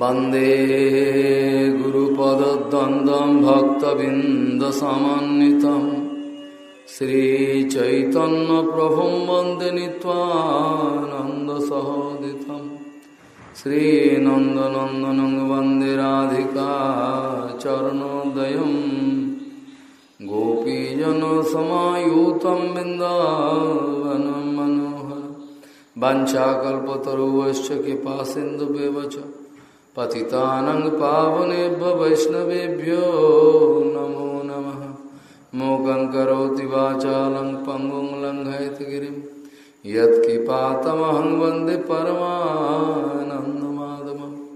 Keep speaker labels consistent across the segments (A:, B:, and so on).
A: वन्दे गुरुपदद्वन्द्वं भक्तबिन्दसमन्वितं श्रीचैतन्यप्रभुं वन्दे नीत्वानन्दसहोदितं श्रीनन्दनन्दनं वन्दे राधिका चरणोदयं गोपीजनसमायुतं बिन्दावनं मनोहर वञ्चाकल्पतरुवश्च कृपासिन्धुव्यव च पतितानं पावनेभ्य वैष्णवेभ्यो नमो नमः। मूकं करोति वाचालं पङ्गुं लङ्घयतगिरिं यत्किपातमहं वंदे परमानन्दमाधवं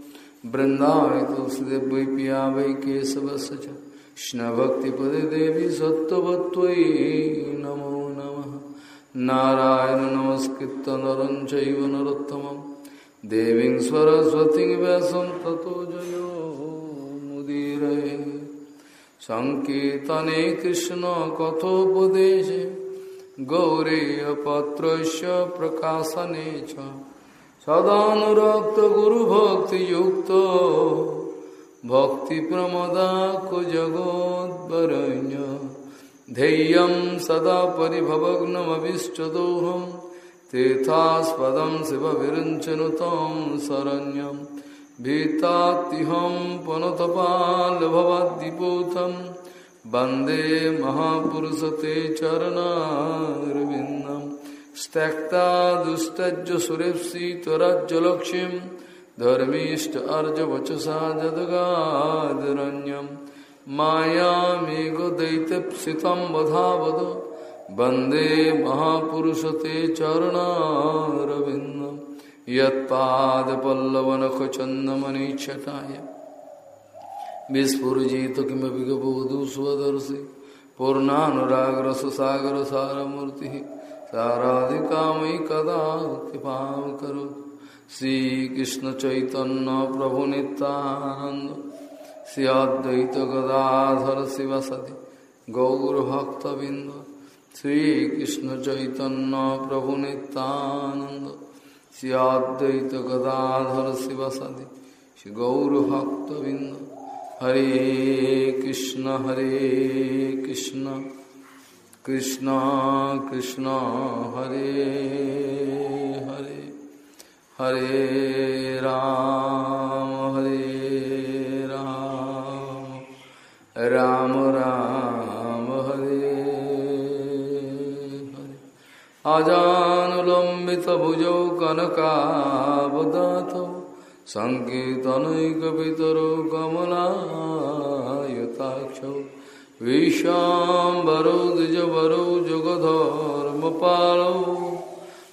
A: बृन्दावि तुलसीदेव वै पिया वै केशवस्य च। कृष्णभक्तिपदे नमो नमः। नारायण नमस्कृत नरं चैव नरोत्तमम्। देवी सरस्वती वैसम तथो तो मुदीर। संकर्तने कृष्ण कथोपदेश गौरीपत्र प्रकाशने सदाक्त गुरभक्ति भक्ति प्रमदा जगोदरण्य धैर्य सदा पिभवग्नमीष्टदोहम तीर्थास्पदं शिवविरञ्चनुतं शरण्यं। भीतात्तिहं पुनतपालभवद्दिपूतं वंदे महापुरुषते चरणारविन्दं। त्यक्ता दुस्तज्ज सुरेप्सितराज्यलक्ष्मीं धर्मीष्ट अर्जवचसा जदगादरण्यं। मायामेघदैत्यप्सितं वधावद। वंदे महापुरुषते चरणारविन्दं। यत्पादपल्लवनखचन्दमनिच्छटाय विस्फुरजित किमपि गबोधु स्वदर्शि। पूर्णानुरागरससागरसारमूर्तिः। साराधिकामयि कदा कृपां करोतु श्रीकृष्णचैतन्यप्रभुनितानन्द श्री अद्वैतगदाधर शिवसति गौरभक्तबिन्द। श्रीकृष्ण चैतन्य प्रभु नित्यानंद श्रीअद्वैत गदाधर शिवसदि श्री गौरभक्तबिंद हरे कृष्ण हरे कृष्ण। कृष्ण कृष्ण, हरे हरे। हरे राम। अजानुलम्बितभुजौ कनकावदातौ सङ्कीर्तनैकपितरो कमलायताक्षौ। विशाम्बरौ द्विजवरौ जुगधर्मपालौ।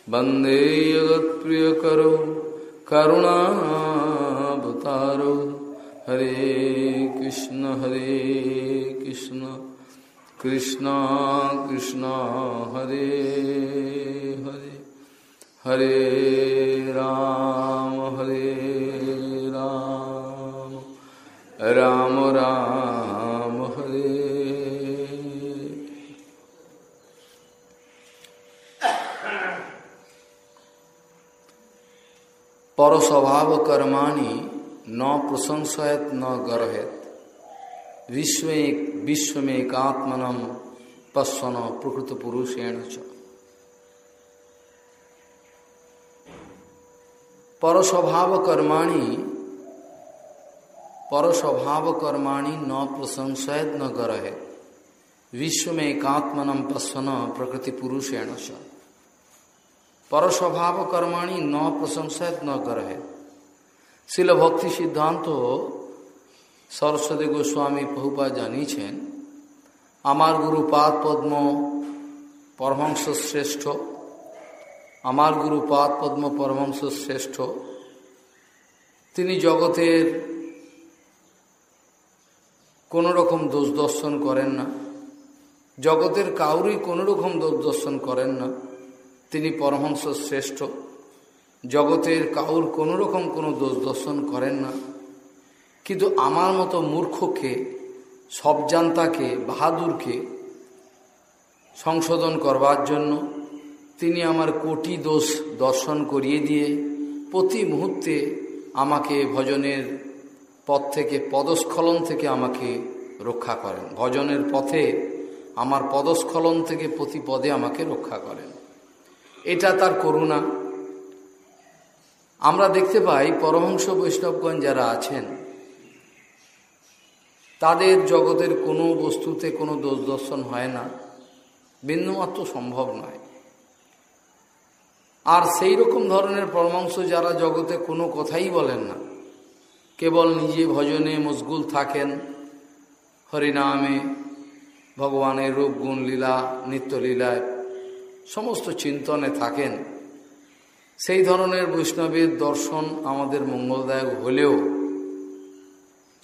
A: वंदे जगत्प्रियकरौ करुणावतारौ। हरे कृष्ण हरे कृष्ण। कृष्ण कृष्ण, हरे हरे। हरे राम हरे राम। राम राम, हरे। परस्वभाव कर्माणि न प्रशंसयत, न गर्हेत विश्व विश्व में एक आत्मनम पश्वन प्रकृत पुरुषेण पर स्वभाव कर्माणी पर स्वभाव कर्माणी न प्रशंसित न गरहे विश्व में एकात्मनम पश्वन प्रकृति पुरुषेण पर स्वभाव कर्माणी न प्रशंसित न गरहे शिल भक्ति सिद्धांत हो সরস্বতী গোস্বামী বহুপা জানিয়েছেন, আমার গুরু পাদ পদ্ম পরমংস শ্রেষ্ঠ। আমার গুরু পাদ পদ্ম পরমংস শ্রেষ্ঠ। তিনি জগতের কোনো রকম দোষ দর্শন করেন না। জগতের কাউরই কোনো রকম দোষ দর্শন করেন না। তিনি পরমহংস শ্রেষ্ঠ। জগতের কাউর কোনো রকম কোনো দোষ দর্শন করেন না। কিন্তু আমার মতো মূর্খকে, সবজান্তাকে, বাহাদুরকে সংশোধন করবার জন্য তিনি আমার কোটি দোষ দর্শন করিয়ে দিয়ে প্রতি মুহূর্তে আমাকে ভজনের পথ থেকে, পদস্খলন থেকে আমাকে রক্ষা করেন। ভজনের পথে, আমার পদস্খলন থেকে প্রতি পদে আমাকে রক্ষা করেন। এটা তার করুণা। আমরা দেখতে পাই পরমহংস বৈষ্ণবগণ যারা আছেন তাদের জগতের কোনো বস্তুতে কোনো দোষ দর্শন হয় না। বিন্দুমাত্র সম্ভব নয়। আর সেই রকম ধরনের পরমাংশ যারা জগতে কোনো কথাই বলেন না, কেবল নিজে ভজনে মশগুল থাকেন, হরিনামে ভগবানের রূপ, গুণ, লীলা নিত্যলীলায় সমস্ত চিন্তনে থাকেন। সেই ধরনের বৈষ্ণবের দর্শন আমাদের মঙ্গলদায়ক হলেও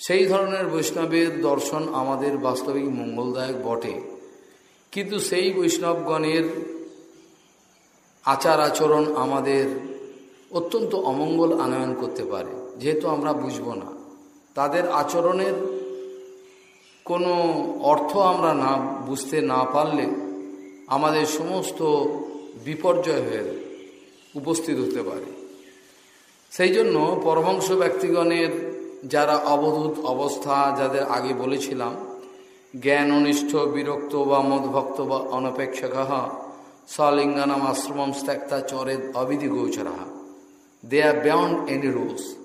A: সেই ধরনের বৈষ্ণবের দর্শন আমাদের বাস্তবিক মঙ্গলদায়ক বটে। কিন্তু সেই বৈষ্ণবগণের আচার আচরণ আমাদের অত্যন্ত অমঙ্গল আনয়ন করতে পারে, যেহেতু আমরা বুঝব না। তাদের আচরণের কোনো অর্থ আমরা না বুঝতে না পারলে আমাদের সমস্ত বিপর্যয় হয়ে উপস্থিত হতে পারে। সেই জন্য পরমংশ ব্যক্তিগণের যারা অবধূত অবস্থা যাদের আগে বলেছিলাম জ্ঞান অনিষ্ঠ বিরক্ত বা মদভক্ত বা অনপেক্ষক সলিঙ্গানাম আশ্রমম ত্যাক্তা চরে অবিধি গোচরা they are beyond any rules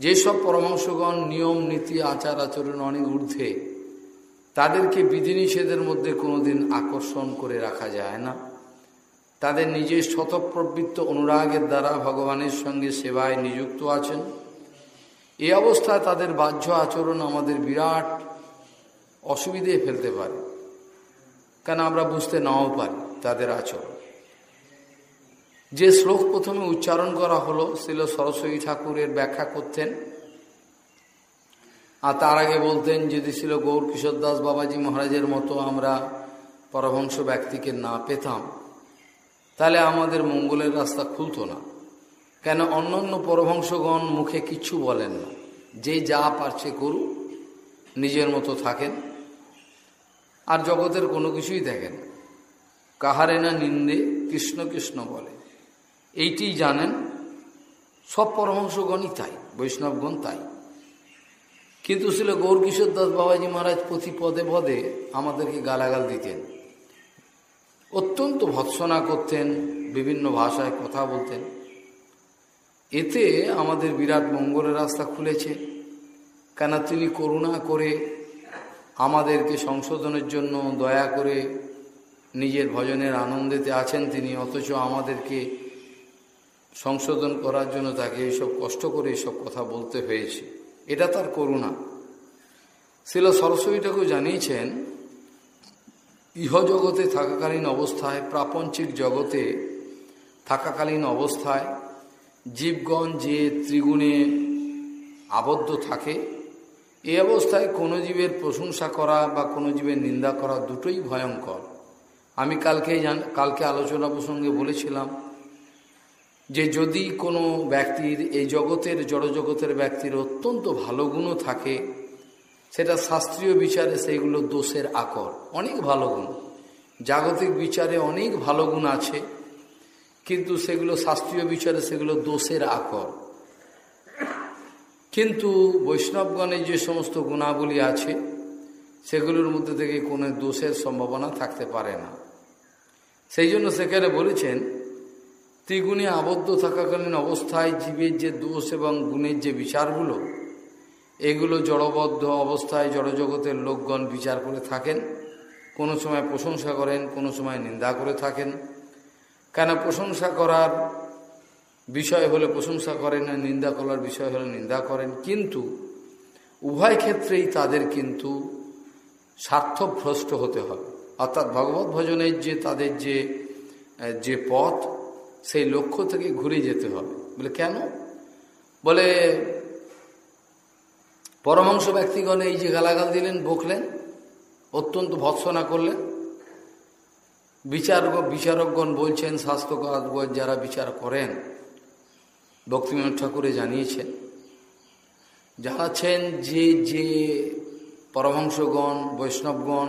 A: যেসব পরমাংশগণ নিয়ম, নীতি, আচার আচরণ অনেক ঊর্ধ্বে তাদেরকে বিধিনিষেধের মধ্যে কোনোদিন আকর্ষণ করে রাখা যায় না। তাদের নিজের শতপ্রবৃত্ত অনুরাগের দ্বারা ভগবানের সঙ্গে সেবায় নিযুক্ত আছেন। এই অবস্থায় তাদের বাহ্য আচরণ আমাদের বিরাট অসুবিধে ফেলতে পারে। কেন আমরা বুঝতে নাও পারি তাদের আচরণ। যে শ্লোক প্রথমে উচ্চারণ করা হলো ছিল সরস্বতী ঠাকুরের ব্যাখ্যা করতেন। আর তার আগে বলতেন, যদি ছিল গৌর কিশোর দাস বাবাজি মহারাজের মতো আমরা পরভংশ ব্যক্তিকে না পেতাম, তাহলে আমাদের মঙ্গলের রাস্তা খুলতো না। কেন অন্য অন্য পরভংশগণ মুখে কিচ্ছু বলেন না? যে যা পারছে করু নিজের মতো থাকেন। আর জগতের কোনো কিছুই দেখেন কাহারে না নিন্দে কৃষ্ণ কৃষ্ণ বলে। এইটি জানেন, সব পরমহংসগণই তাই, বৈষ্ণবগণ তাই। কিন্তু ছিল গৌরকিশোর দাস বাবাজি মহারাজ প্রতি পদে পদে আমাদেরকে গালাগাল দিতেন। অত্যন্ত ভৎসনা করতেন, বিভিন্ন ভাষায় কথা বলতেন। এতে আমাদের বিরাট মঙ্গলের রাস্তা খুলেছে। কেন তিনি করুণা করে আমাদেরকে সংশোধনের জন্য দয়া করে নিজের ভজনের আনন্দেতে আছেন তিনি, অথচ আমাদেরকে সংশোধন করার জন্য তাকে এইসব কষ্ট করে এসব কথা বলতে হয়েছে। এটা তার করুণা। শিল সরস্বতী ঠাকুর জানিয়েছেন, ইহজগতে থাকাকালীন অবস্থায়, প্রাপঞ্চিক জগতে থাকাকালীন অবস্থায় জীবগণ যে ত্রিগুণে আবদ্ধ থাকে এই অবস্থায় কোনো জীবের প্রশংসা করা বা কোনো জীবের নিন্দা করা দুটোই ভয়ঙ্কর। আমি কালকে জান, কালকে আলোচনা প্রসঙ্গে বলেছিলাম যে যদি কোনো ব্যক্তির, এই জগতের, জড়জগতের ব্যক্তির অত্যন্ত ভালো গুণও থাকে, সেটা শাস্ত্রীয় বিচারে সেইগুলো দোষের আকর, অনেক ভালো গুণ। জাগতিক বিচারে অনেক ভালো গুণ আছে। কিন্তু সেগুলো শাস্ত্রীয় বিচারে সেগুলো দোষের আকর। কিন্তু বৈষ্ণবগণের যে সমস্ত গুণাবলী আছে, সেগুলোর মধ্যে থেকে কোনো দোষের সম্ভাবনা থাকতে পারে না। সেই জন্য সেখানে বলেছেন, ত্রিগুণে আবদ্ধ থাকাকালীন অবস্থায় জীবের যে দোষ এবং গুণের যে বিচারগুলো, এগুলো জড়বদ্ধ অবস্থায় জড়জগতের লোকগণ বিচার করে থাকেন, কোনো সময় প্রশংসা করেন, কোনো সময় নিন্দা করে থাকেন। কেন প্রশংসা করার বিষয় হলে প্রশংসা করেন না নিন্দা করার বিষয় হলে নিন্দা করেন। কিন্তু উভয় ক্ষেত্রেই তাদের কিন্তু স্বার্থভ্রষ্ট হতে হবে। অর্থাৎ ভগবত ভজনের যে, তাদের যে যে পথ, সেই লক্ষ্য থেকে ঘুরে যেতে হবে। বলে কেন? বলে পরমাংশ ব্যক্তিগণ এই যে গালাগাল দিলেন, বকলেন, অত্যন্ত ভৎসনা করলেন বিচার বিচারকগণ বলছেন, স্বাস্থ্যকর যারা বিচার করেন ভক্তিবিনোদ ঠাকুরে জানিয়েছেন, জানাচ্ছেন যে যে পরমহংসগণ, বৈষ্ণবগণ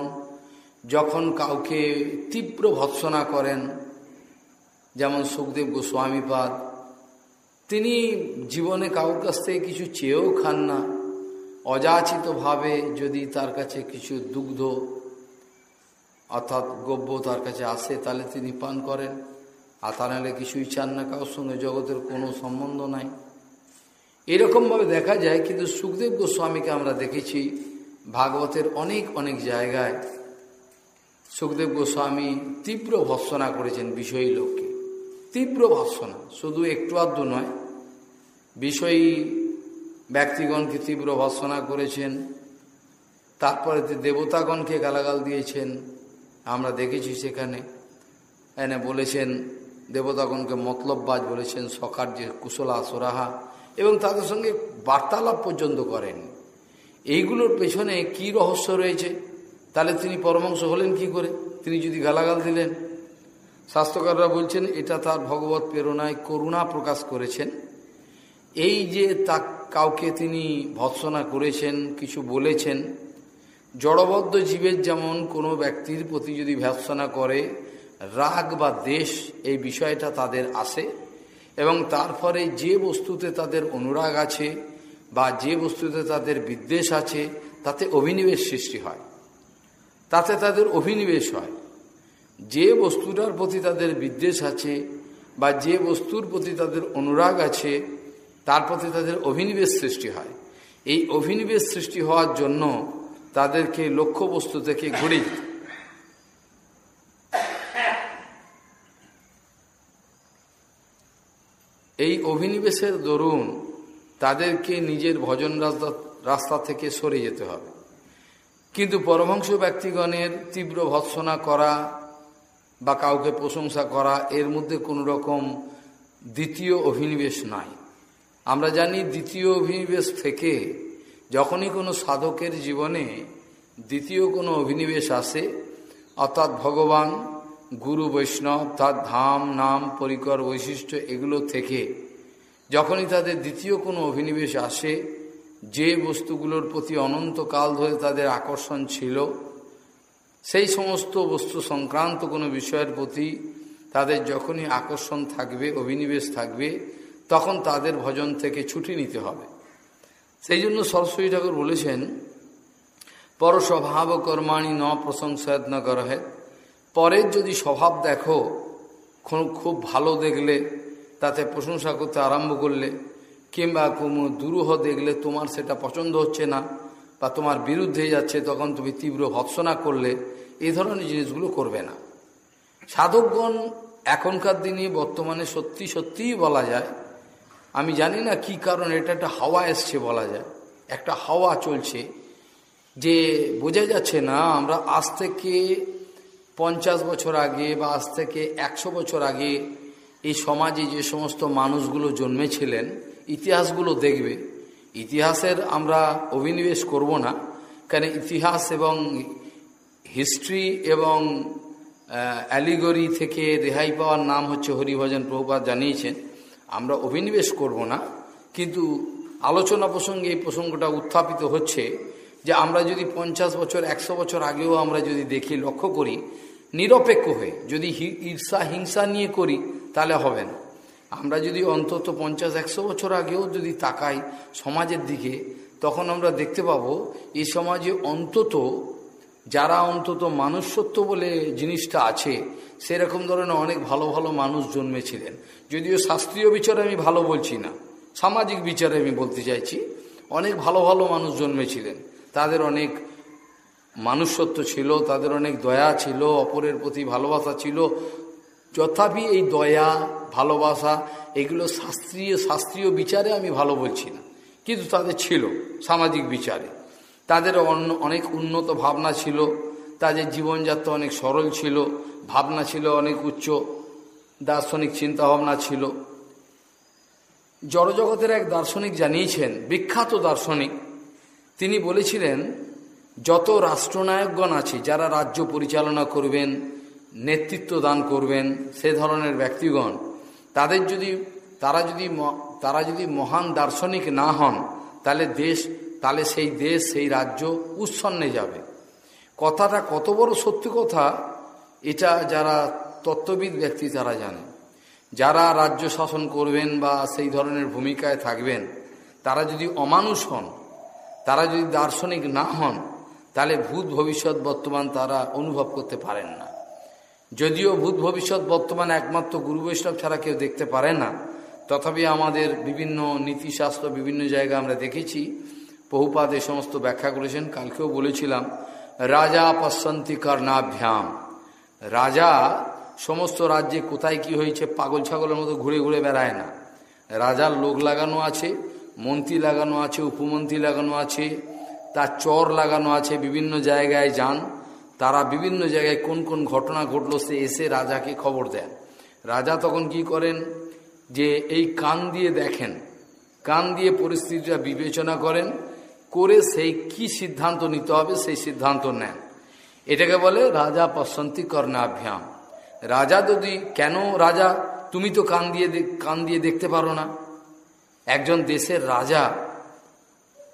A: যখন কাউকে তীব্র ভৎসনা করেন, যেমন সুখদেব গোস্বামীপাদ, তিনি জীবনে কাউর কাছ থেকে কিছু চেয়েও খান না। অযাচিতভাবে যদি তার কাছে কিছু দুগ্ধ অর্থাৎ গব্য তার কাছে আসে তাহলে তিনি পান করেন। আর তা নাহলে কিছুই চান না, কারোর সঙ্গে জগতের কোনো সম্বন্ধ নাই। এরকমভাবে দেখা যায়, কিন্তু সুখদেব গোস্বামীকে আমরা দেখেছি ভাগবতের অনেক অনেক জায়গায় সুখদেব গোস্বামী তীব্র ভৎসনা করেছেন বিষয়ী লোককে। তীব্র ভৎসনা, শুধু একটু আধটু নয়, বিষয়ী ব্যক্তিগণকে তীব্র ভৎসনা করেছেন, তারপরে দেবতাগণকে গালাগাল দিয়েছেন। আমরা দেখেছি সেখানে। এনে বলেছেন, দেবতাগণকে মতলববাজ বলেছেন সকার যে কুশলা সোরাহা, এবং তাদের সঙ্গে বার্তালাপ পর্যন্ত করেন। এইগুলোর পেছনে কি রহস্য রয়েছে? তাহলে তিনি পরমাংশ হলেন কি করে? তিনি যদি গালাগাল দিলেন। স্বাস্থ্যকাররা বলছেন, এটা তার ভগবত প্রেরণায় করুণা প্রকাশ করেছেন। এই যে তা কাউকে তিনি ভৎসনা করেছেন, কিছু বলেছেন জড়বদ্ধ জীবের যেমন কোনো ব্যক্তির প্রতি যদি ভৎসনা করে, রাগ বা দেশ এই বিষয়টা তাদের আসে এবং তারপরে যে বস্তুতে তাদের অনুরাগ আছে বা যে বস্তুতে তাদের বিদ্বেষ আছে, তাতে অভিনিবেশ সৃষ্টি হয়। তাতে তাদের অভিনিবেশ হয়। যে বস্তুটার প্রতি তাদের বিদ্বেষ আছে বা যে বস্তুর প্রতি তাদের অনুরাগ আছে, তার প্রতি তাদের অভিনিবেশ সৃষ্টি হয়। এই অভিনিবেশ সৃষ্টি হওয়ার জন্য তাদেরকে লক্ষ্য বস্তু থেকে ঘুরে। যেতে এই অভিনিবেশের দরুন তাদেরকে নিজের ভজন রাস্তা থেকে সরে যেতে হবে। কিন্তু পরমংশ ব্যক্তিগণের তীব্র ভৎসনা করা বা কাউকে প্রশংসা করা, এর মধ্যে কোনো রকম দ্বিতীয় অভিনিবেশ নাই। আমরা জানি দ্বিতীয় অভিনিবেশ থেকে যখনই কোনো সাধকের জীবনে দ্বিতীয় কোনো অভিনিবেশ আসে, অর্থাৎ ভগবান, গুরু বৈষ্ণব, তার ধাম, নাম, পরিকর, বৈশিষ্ট্য এগুলো থেকে যখনই তাদের দ্বিতীয় কোনো অভিনিবেশ আসে, যে বস্তুগুলোর প্রতি অনন্তকাল ধরে তাদের আকর্ষণ ছিল, সেই সমস্ত বস্তু সংক্রান্ত কোনো বিষয়ের প্রতি তাদের যখনই আকর্ষণ থাকবে, অভিনিবেশ থাকবে, তখন তাদের ভজন থেকে ছুটি নিতে হবে। সেই জন্য সরস্বতী ঠাকুর বলেছেন পরস্বভাব কর্মাণী ন প্রশংসায়ত করা হয় পরের যদি স্বভাব দেখো, খুব ভালো দেখলে, তাতে প্রশংসা করতে আরম্ভ করলে, কিংবা কোনো দুরূহ দেখলে তোমার সেটা পছন্দ হচ্ছে না, বা তোমার বিরুদ্ধে যাচ্ছে, তখন তুমি তীব্র ভৎসনা করলে এই ধরনের জিনিসগুলো করবে না। সাধকগণ এখনকার দিনে বর্তমানে সত্যি সত্যিই বলা যায় আমি জানি না কি কারণ এটা একটা হাওয়া এসছে বলা যায়। একটা হাওয়া চলছে যে বোঝা যাচ্ছে না, আমরা আজ থেকে পঞ্চাশ বছর আগে বা আজ থেকে একশো বছর আগে এই সমাজে যে সমস্ত মানুষগুলো জন্মেছিলেন, ইতিহাসগুলো দেখবে। ইতিহাসের আমরা অভিনিবেশ করব না কারণ ইতিহাস এবং হিস্ট্রি এবং অ্যালিগরি থেকে রেহাই পাওয়ার নাম হচ্ছে হরিভজন প্রভুপাত জানিয়েছেন। আমরা অভিনিবেশ করব না, কিন্তু আলোচনা প্রসঙ্গে এই প্রসঙ্গটা উত্থাপিত হচ্ছে যে আমরা যদি পঞ্চাশ বছর, একশো বছর আগেও আমরা যদি দেখি, লক্ষ্য করি, নিরপেক্ষ হয়ে যদি ঈর্ষা, হিংসা নিয়ে করি, তাহলে হবে না। আমরা যদি অন্তত পঞ্চাশ, একশো বছর আগেও যদি তাকাই সমাজের দিকে, তখন আমরা দেখতে পাবো এই সমাজে অন্তত যারা অন্তত মানুষত্ব বলে জিনিসটা আছে সেরকম ধরনের অনেক ভালো ভালো মানুষ জন্মেছিলেন। যদিও শাস্ত্রীয় বিচারে আমি ভালো বলছি না, সামাজিক বিচারে আমি বলতে চাইছি, অনেক ভালো ভালো মানুষ জন্মেছিলেন। তাদের অনেক মানুষত্ব ছিল, তাদের অনেক দয়া ছিল, অপরের প্রতি ভালোবাসা ছিল। যথাপি এই দয়া, ভালোবাসা, এগুলো শাস্ত্রীয় শাস্ত্রীয় বিচারে আমি ভালো বলছি না। কিন্তু তাদের ছিল সামাজিক বিচারে। তাদের অন্য অনেক উন্নত ভাবনা ছিল। তাদের জীবনযাত্রা অনেক সরল ছিল, ভাবনা ছিল অনেক উচ্চ, দার্শনিক চিন্তাভাবনা ছিল। জড়জগতের এক দার্শনিক জানিয়েছেন, বিখ্যাত দার্শনিক, তিনি বলেছিলেন, যত রাষ্ট্রনায়কগণ আছে, যারা রাজ্য পরিচালনা করবেন, নেতৃত্ব দান করবেন, সে ধরনের ব্যক্তিগণ, তাদের যদি, তারা যদি তারা যদি মহান দার্শনিক না হন, তাহলে দেশ, তাহলে সেই দেশ, সেই রাজ্য উচ্ছন্নে যাবে। কথাটা কত বড় সত্যি কথা, এটা যারা তত্ত্ববিদ ব্যক্তি তারা জানে। যারা রাজ্য শাসন করবেন বা সেই ধরনের ভূমিকায় থাকবেন, তারা যদি অমানুষ হন, তারা যদি দার্শনিক না হন, তাহলে ভূত ভবিষ্যৎ বর্তমান তারা অনুভব করতে পারেন না। যদিও ভূত ভবিষ্যৎ বর্তমান একমাত্র গুরু বৈষ্ণব ছাড়া কেউ দেখতে পারে না, তথাপি আমাদের বিভিন্ন নীতিশাস্ত্র বিভিন্ন জায়গায় আমরা দেখেছি। বহুপাত এ সমস্ত ব্যাখ্যা করেছেন, কালকেও বলেছিলাম। রাজা পশ্বন্তী কর্ণাভ্যাম। রাজা সমস্ত রাজ্যে কোথায় কি হয়েছে পাগল ছাগলের মতো ঘুরে ঘুরে বেড়ায় না। রাজার লোক লাগানো আছে, মন্ত্রী লাগানো আছে, উপমন্ত্রী লাগানো আছে, তার চর লাগানো আছে, বিভিন্ন জায়গায় যান। তারা বিভিন্ন জায়গায় কোন কোন ঘটনা ঘটলো সে এসে রাজাকে খবর দেন। রাজা তখন কি করেন যে এই কান দিয়ে দেখেন, কান দিয়ে পরিস্থিতিটা বিবেচনা করেন করে সেই কি সিদ্ধান্ত নিতে হবে, সেই সিদ্ধান্ত নেন। এটাকে বলে রাজা পসন্তী কর্ণাভ্যাম। রাজা যদি, কেন রাজা? তুমি তো কান দিয়ে কান দিয়ে দেখতে পারো না। একজন দেশের রাজা,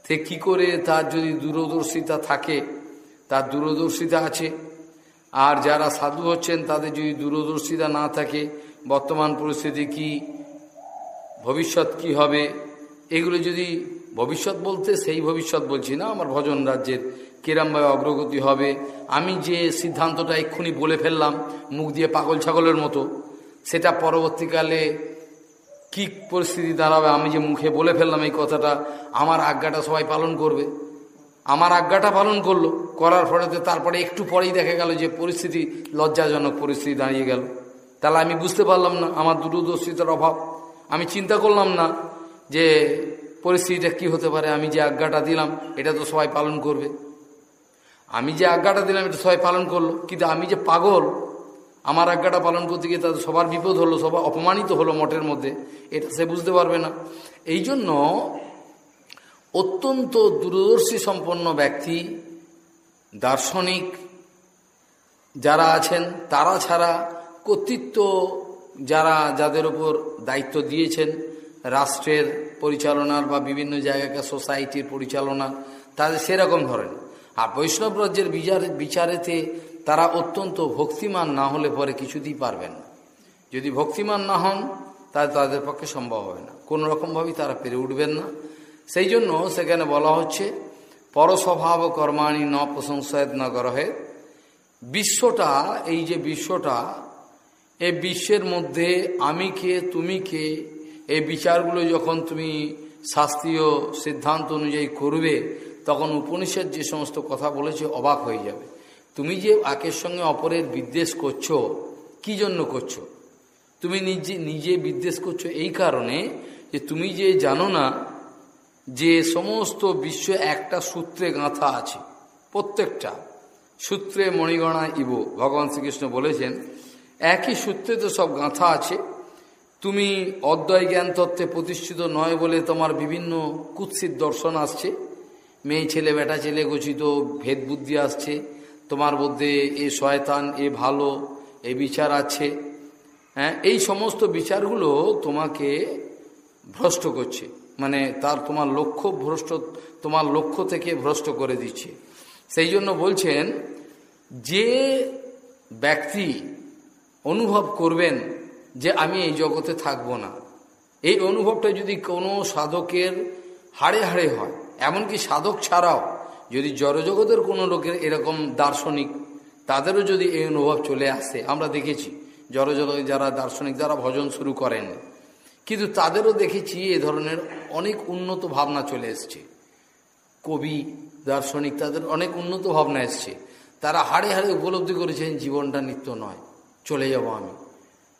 A: সে কী করে তার যদি দূরদর্শিতা থাকে, তার দূরদর্শিতা আছে। আর যারা সাধু হচ্ছেন, তাদের যদি দূরদর্শিতা না থাকে, বর্তমান পরিস্থিতি কি, ভবিষ্যৎ কি হবে, এগুলো যদি ভবিষ্যৎ বলতে সেই ভবিষ্যৎ বলছি না, আমার ভজন রাজ্যের কিরমভাবে অগ্রগতি হবে। আমি যে সিদ্ধান্তটা এক্ষুনি বলে ফেললাম, মুখ দিয়ে পাগল ছাগলের মতো, সেটা পরবর্তীকালে কি পরিস্থিতি দাঁড়াবে, আমি যে মুখে বলে ফেললাম এই কথাটা, আমার আজ্ঞাটা সবাই পালন করবে। আমার আজ্ঞাটা পালন করল, করার ফলেতে তারপরে একটু পরেই দেখা গেল যে পরিস্থিতি, লজ্জাজনক পরিস্থিতি দাঁড়িয়ে গেল। তাহলে আমি বুঝতে পারলাম না, আমার দূরদর্শিতার অভাব। আমি চিন্তা করলাম না যে পরিস্থিতিটা কি হতে পারে? আমি যে আজ্ঞাটা দিলাম, এটা তো সবাই পালন করবে। আমি যে আজ্ঞাটা দিলাম, এটা সবাই পালন করল। কিন্তু আমি যে পাগল, আমার আজ্ঞাটা পালন করতে গিয়ে তাদের সবার বিপদ হলো, সবার অপমানিত হলো মঠের মধ্যে, এটা সে বুঝতে পারবে না। এই জন্য অত্যন্ত দূরদর্শী সম্পন্ন ব্যক্তি, দার্শনিক, যারা আছেন, তারা ছাড়া কর্তৃত্ব যারা যাদের ওপর দায়িত্ব দিয়েছেন, রাষ্ট্রের পরিচালনার বা বিভিন্ন জায়গাকে সোসাইটির পরিচালনা, তাদের সেরকম ধরেন। আর বৈষ্ণব রাজ্যের বিচার বিচারেতে তারা অত্যন্ত ভক্তিমান না হলে পরে কিছুতেই পারবেন না। যদি ভক্তিমান না হন, তাহলে তাদের পক্ষে সম্ভব হবে না। কোনো রকমভাবেই তারা পেরে উঠবেন না। সেই জন্য সেখানে বলা হচ্ছে, পরস্বভাব কর্মাণী ন প্রশংসায়ত ন গ্রহে। বিশ্বটা, এই যে বিশ্বটা এই বিশ্বের মধ্যে আমি কে, তুমি কে এই বিচারগুলো যখন তুমি শাস্ত্রীয় সিদ্ধান্ত অনুযায়ী করবে, তখন উপনিষদ যে সমস্ত কথা বলেছে অবাক হয়ে যাবে। তুমি যে আকের সঙ্গে অপরের বিদ্বেষ করছ, কি জন্য করছ? তুমি নিজে নিজে বিদ্বেষ করছ এই কারণে যে তুমি যে জানো না যে সমস্ত বিশ্ব একটা সূত্রে গাঁথা আছে, প্রত্যেকটা। সূত্রে মণিগণা ইব, ভগবান শ্রীকৃষ্ণ বলেছেন, একই সূত্রে তো সব গাঁথা আছে। তুমি অদ্বয় জ্ঞান তত্ত্বে প্রতিষ্ঠিত নয় বলে তোমার বিভিন্ন কুৎসিত দর্শন আসছে। মেয়ে, ছেলে, বেটা, ছেলে গচিত ভেদ বুদ্ধি আসছে। তোমার মধ্যে এ শয়তান, এ ভালো, এ বিচার আছে। হ্যাঁ এই সমস্ত বিচারগুলো তোমাকে ভ্রষ্ট করছে। মানে তার, তোমার লক্ষ্য ভ্রষ্ট, তোমার লক্ষ্য থেকে ভ্রষ্ট করে দিচ্ছে। সেই জন্য বলছেন, যে ব্যক্তি অনুভব করবেন যে আমি এই জগতে থাকব না। এই অনুভবটা যদি কোনো সাধকের হাড়ে হাড়ে হয়, এমনকি সাধক ছাড়াও যদি জড়জগতের কোনো লোকের এরকম দার্শনিক, তাদেরও যদি এই অনুভব চলে আসে, আমরা দেখেছি জড়জগতে যারা দার্শনিক, যারা ভজন শুরু করেন, কিন্তু তাদেরও দেখেছি এ ধরনের অনেক উন্নত ভাবনা চলে এসছে। কবি, দার্শনিক, তাদের অনেক উন্নত ভাবনা এসছে। তারা হাড়ে হাড়ে উপলব্ধি করেছেন, জীবনটা নিত্য নয়, চলে যাব আমি।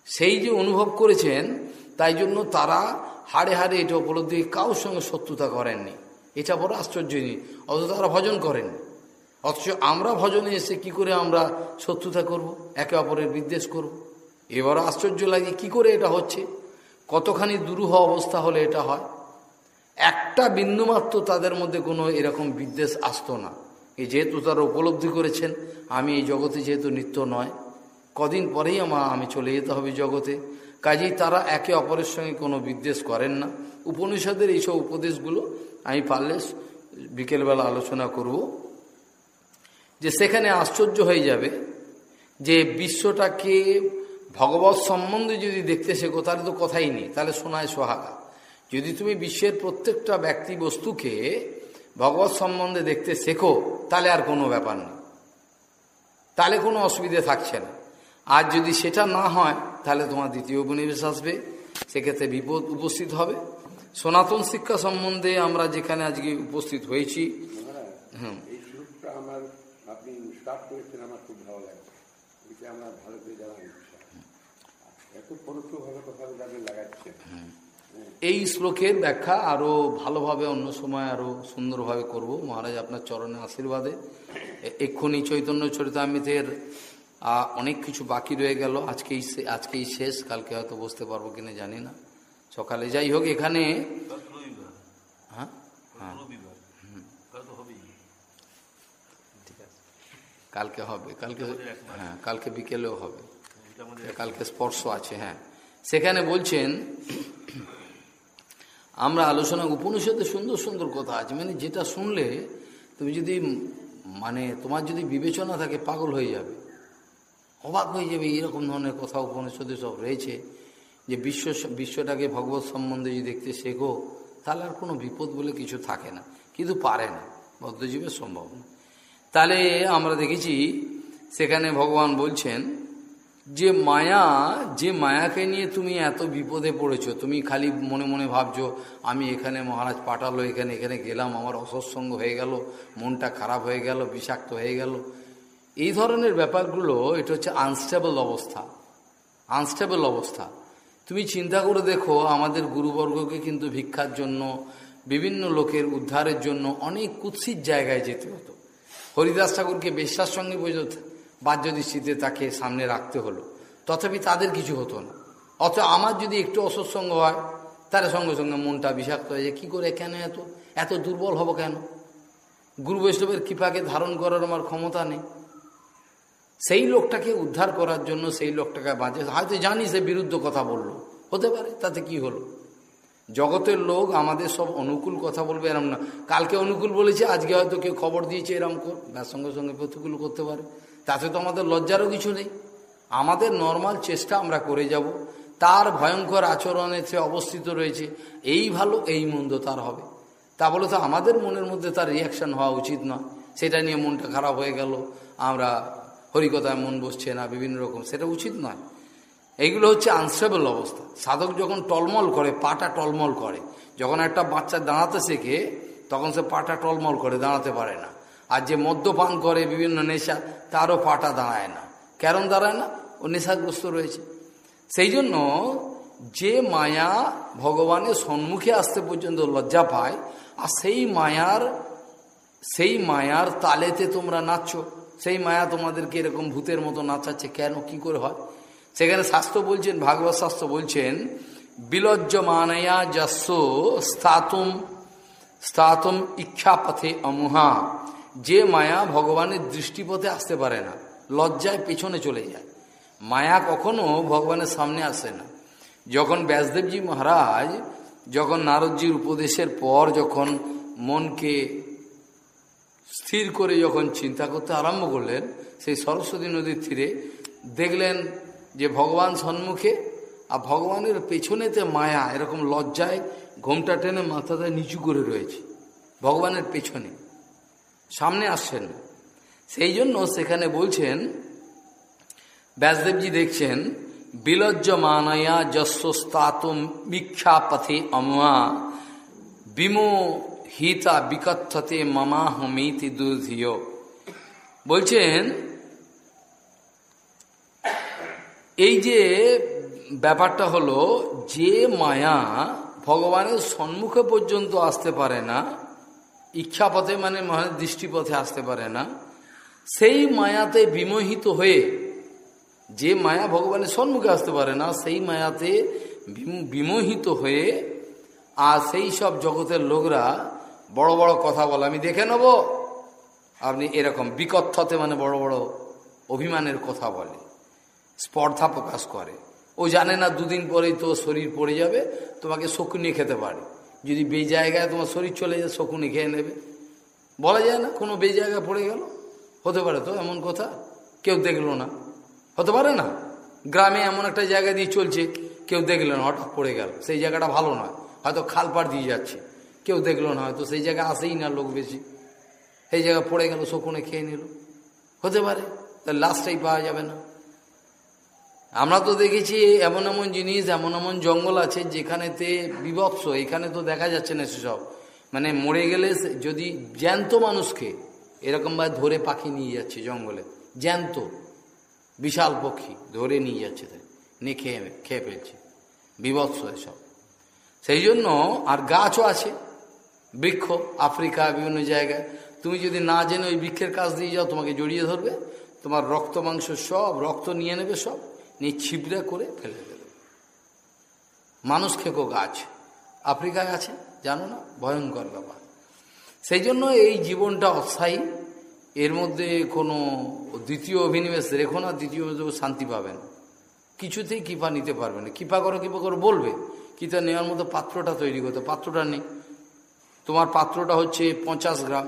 A: সেই যে অনুভব করেছেন, তাই জন্য তারা হাড়ে হাড়ে এটা উপলব্ধি কারোর সঙ্গে শত্রুতা করেননি। এটা বড় আশ্চর্য নেই অথচ তারা ভজন করেন। অথচ আমরা ভজনে এসে কি করে আমরা শত্রুতা করব? একে অপরের বিদ্বেষ করব। এবারও আশ্চর্য লাগে কি করে এটা হচ্ছে। কতখানি দুরূহ অবস্থা হলে এটা হয়। একটা বিন্দুমাত্র তাদের মধ্যে কোনো এরকম বিদ্বেষ আসতো না। এই যেহেতু তারা উপলব্ধি করেছেন, আমি এই জগতে যেহেতু নিত্য নয় কদিন পরেই আমার আমি চলে যেতে হবে জগতে। কাজেই তারা একে অপরের সঙ্গে কোনো বিদ্বেষ করেন না। উপনিষদের এইসব উপদেশগুলো আমি পারলে বিকেলবেলা আলোচনা করব। যে সেখানে আশ্চর্য হয়ে যাবে যে বিশ্বটাকে ভগবত সম্বন্ধে যদি দেখতে শেখো, তাহলে তো কথাই নেই। তাহলে শোনায় সোহাগা। যদি তুমি বিশ্বের প্রত্যেকটা ব্যক্তি বস্তুকে ভগবত সম্বন্ধে দেখতে শেখো, তাহলে আর কোনো ব্যাপার নেই। তাহলে কোনো অসুবিধে থাকছে না। আর যদি সেটা না হয় তাহলে তোমার দ্বিতীয় উপনিবেশ আসবে। সেক্ষেত্রে বিপদ উপস্থিত হবে। সনাতন শিক্ষা সম্বন্ধে আমরা যেখানে আজকে উপস্থিত হয়েছি হুম।
B: এই আমার আপনি স্টার্ট করেছেন আমার খুব ভালো লাগছে। এটা আমার ভালো করে জানার এত পরোক্ষভাবে কথা আপনি লাগাচ্ছেন।
A: এই শ্লোকের ব্যাখ্যা আরও ভালোভাবে অন্য সময় আরও সুন্দরভাবে করব। মহারাজ আপনার চরণে আশীর্বাদে। এক্ষুনি চৈতন্য চরিতামৃতের অনেক কিছু বাকি রয়ে গেল। আজকেই আজকেই শেষ। কালকে হয়তো বসতে পারব কিনা জানি না। সকালে যাই হোক, এখানে হ্যাঁ? হ্যাঁ। কালকে হবে। কালকে হ্যাঁ কালকে বিকেলেও হবে। কালকে স্পর্শ আছে হ্যাঁ। সেখানে বলছেন, আমরা আলোচনা উপনিষদে সুন্দর সুন্দর কথা আছে। মানে যেটা শুনলে তুমি যদি মানে তোমার যদি বিবেচনা থাকে, পাগল হয়ে যাবে। অবাক হয়ে যাবে এরকম ধরনের কথা উপনিষদে সব রয়েছে যে বিশ্ব বিশ্বটাকে ভগবত সম্বন্ধে যদি দেখতে শেখো, তাহলে আর কোনো বিপদ বলে কিছু থাকে না, কিন্তু পারে না বদ্ধজীবের সম্ভব না। তাহলে আমরা দেখেছি, সেখানে ভগবান বলছেন, যে মায়া, যে মায়াকে নিয়ে তুমি এত বিপদে পড়েছো, তুমি খালি মনে মনে ভাবছ, আমি এখানে মহারাজ পাঠালো, এখানে এখানে গেলাম, আমার অসৎসঙ্গ হয়ে গেল, মনটা খারাপ হয়ে গেল, বিষাক্ত হয়ে গেল এই ধরনের ব্যাপারগুলো, এটা হচ্ছে আনস্টেবল অবস্থা। আনস্টেবল অবস্থা। তুমি চিন্তা করে দেখো, আমাদের গুরুবর্গকে কিন্তু ভিক্ষার জন্য, বিভিন্ন লোকের উদ্ধারের জন্য অনেক কুৎসিত জায়গায় যেতে হতো। হরিদাস ঠাকুরকে বেশ্যার সঙ্গে পর্যন্ত বাহ্য দৃষ্টিতে তাকে সামনে রাখতে হলো। তথাপি তাদের কিছু হতো না। অথচ আমার যদি একটু অসৎসঙ্গ হয়, তার সঙ্গে সঙ্গে মনটা বিষাক্ত হয়ে যায়, কী করে, কেন এত? এত দুর্বল হব কেন? গুরু বৈষ্ণবের কৃপাকে ধারণ করার আমার ক্ষমতা নেই। সেই লোকটাকে উদ্ধার করার জন্য সেই লোকটাকে বাঁচে হয়তো জানি সে বিরুদ্ধ কথা বলল। হতে পারে, তাতে কি হলো? জগতের লোক আমাদের সব অনুকূল কথা বলবে এরম না। কালকে অনুকূল বলেছে, আজকে হয়তো কেউ খবর দিয়েছে এরম কর তার সঙ্গে সঙ্গে প্রতিকূল করতে পারে। তাতে তো আমাদের লজ্জারও কিছু নেই। আমাদের নর্মাল চেষ্টা আমরা করে যাব। তার ভয়ঙ্কর আচরণে সে অবস্থিত রয়েছে। এই ভালো, এই মন্দ তার হবে। তা বলে তো আমাদের মনের মধ্যে তার রিয়াকশন হওয়া উচিত নয়। সেটা নিয়ে মনটা খারাপ হয়ে গেল। আমরা হরিকথায় মন বসছে না, বিভিন্ন রকম। সেটা উচিত নয়। এইগুলো হচ্ছে আনস্টেবল অবস্থা। সাধক যখন টলমল করে, পাটা টলমল করে, যখন একটা বাচ্চা দাঁড়াতে শেখে, তখন সে পাটা টলমল করে, দাঁড়াতে পারে না। আর যে মদ্যপান করে, বিভিন্ন নেশা, তারও পাটা দাঁড়ায় না। কেন দাঁড়ায় না? ও নেশাগ্রস্ত রয়েছে। সেই জন্য যে মায়া ভগবানের সম্মুখে আসতে পর্যন্ত লজ্জা পায়, আর সেই মায়ার সেই মায়ার তালেতে তোমরা নাচছো। সেই মায়া তোমাদেরকে এরকম ভূতের মতো নাচাচ্ছে। কেন? কি করে হয়? সেখানে শাস্ত্র বলছেন, ভাগবত শাস্ত্র বলছেন বিলজ্জ মানয়া যস্য স্থাতুম স্থাতুম ইচ্ছাপথে অমুহা। যে মায়া ভগবানের দৃষ্টিপথে আসতে পারে না, লজ্জায় পেছনে চলে যায়। মায়া কখনো ভগবানের সামনে আসে না। যখন ব্যাসদেবজি মহারাজ, যখন নারদজির উপদেশের পর যখন মনকে স্থির করে যখন চিন্তা করতে আরম্ভ করলেন, সেই সরস্বতী নদীর তীরে দেখলেন যে ভগবান সম্মুখে আর ভগবানের পেছনেতে মায়া, এরকম লজ্জায় ঘোমটা টেনে মাথাটা নিচু করে রয়েছে, ভগবানের পেছনে। সামনে আসছেন সেই জন্য সেখানে বলছেন, ব্যাসদেবজি দেখছেন, বিলজ্জ মানয়া যস্তাতুম মিক্ষা পথে অমা, বিমো হিতা বিকথতে মামা হমিতি দুর্ধিয় বলছেন, এই যে ব্যাপারটা হলো, যে মায়া ভগবানের সম্মুখে পর্যন্ত আসতে পারে না, ইচ্ছাপথে মানে মানে দৃষ্টিপথে আসতে পারে না, সেই মায়াতে বিমোহিত হয়ে, যে মায়া ভগবানের সম্মুখে আসতে পারে না, সেই মায়াতে বিমোহিত হয়ে, আর সেই সব জগতের লোকরা বড় বড় কথা বলে, আমি দেখে নেব। আপনি এরকম বিকথতে মানে বড় বড় অভিমানের কথা বলে, স্পর্ধা প্রকাশ করে। ও জানে না দুদিন পরেই তো শরীর পড়ে যাবে, তোমাকে শকুনি খেতে পারে। যদি বে জায়গায় তোমার শরীর চলে যায়, শকুনি খেয়ে নেবে। বলা যায় না, কোনো বে জায়গায় পড়ে গেল? হতে পারে তো এমন কথা? কেউ দেখল না। হতে পারে না? গ্রামে এমন একটা জায়গা দিয়ে চলছে, কেউ দেখল না, হঠাৎ পড়ে গেল। সেই জায়গাটা ভালো নয়, হয়তো খাল পাড় দিয়ে যাচ্ছে। কেউ দেখল না, হয়তো সেই জায়গায় আসেই না লোক বেশি। সেই জায়গায় পড়ে গেল, শকুনে খেয়ে নিল। হতে পারে তার লাশটাই পাওয়া যাবে না। আমরা তো দেখেছি এমন এমন জিনিস, এমন এমন জঙ্গল আছে যেখানেতে বিভৎস, এখানে তো দেখা যাচ্ছে না সেসব। মানে মরে গেলে যদি জ্যান্ত মানুষকে এরকমভাবে ধরে পাখি নিয়ে যাচ্ছে জঙ্গলে, জ্যান্ত, বিশাল পক্ষী ধরে নিয়ে যাচ্ছে তাই, নিয়ে খেয়ে খেয়ে ফেলছে। বিভৎস এসব। সেই জন্য আর গাছও আছে। বৃক্ষ, আফ্রিকা, বিভিন্ন জায়গায়। তুমি যদি না জেনে ওই বৃক্ষের কাছ দিয়ে যাও, তোমাকে জড়িয়ে ধরবে। তোমার রক্ত মাংস সব, রক্ত নিয়ে নেবে সব, নিয়ে ছিবড়ে করে ফেলে দেবে। মানুষ খেকো গাছ। আফ্রিকায় আছে, জানো না? ভয়ঙ্কর ব্যাপার। সেই জন্য এই জীবনটা অস্থায়ী। এর মধ্যে কোনো দ্বিতীয় অভিনিবেশ রেখো না, দ্বিতীয় শান্তি পাবেন কিছুতেই কৃপা নিতে পারবে না। কৃপা করো কৃপা করো বলবে। কৃপা নেওয়ার মতো পাত্রটা তৈরি করতে পাত্রটা নেই। তোমার পাত্রটা হচ্ছে পঞ্চাশ গ্রাম,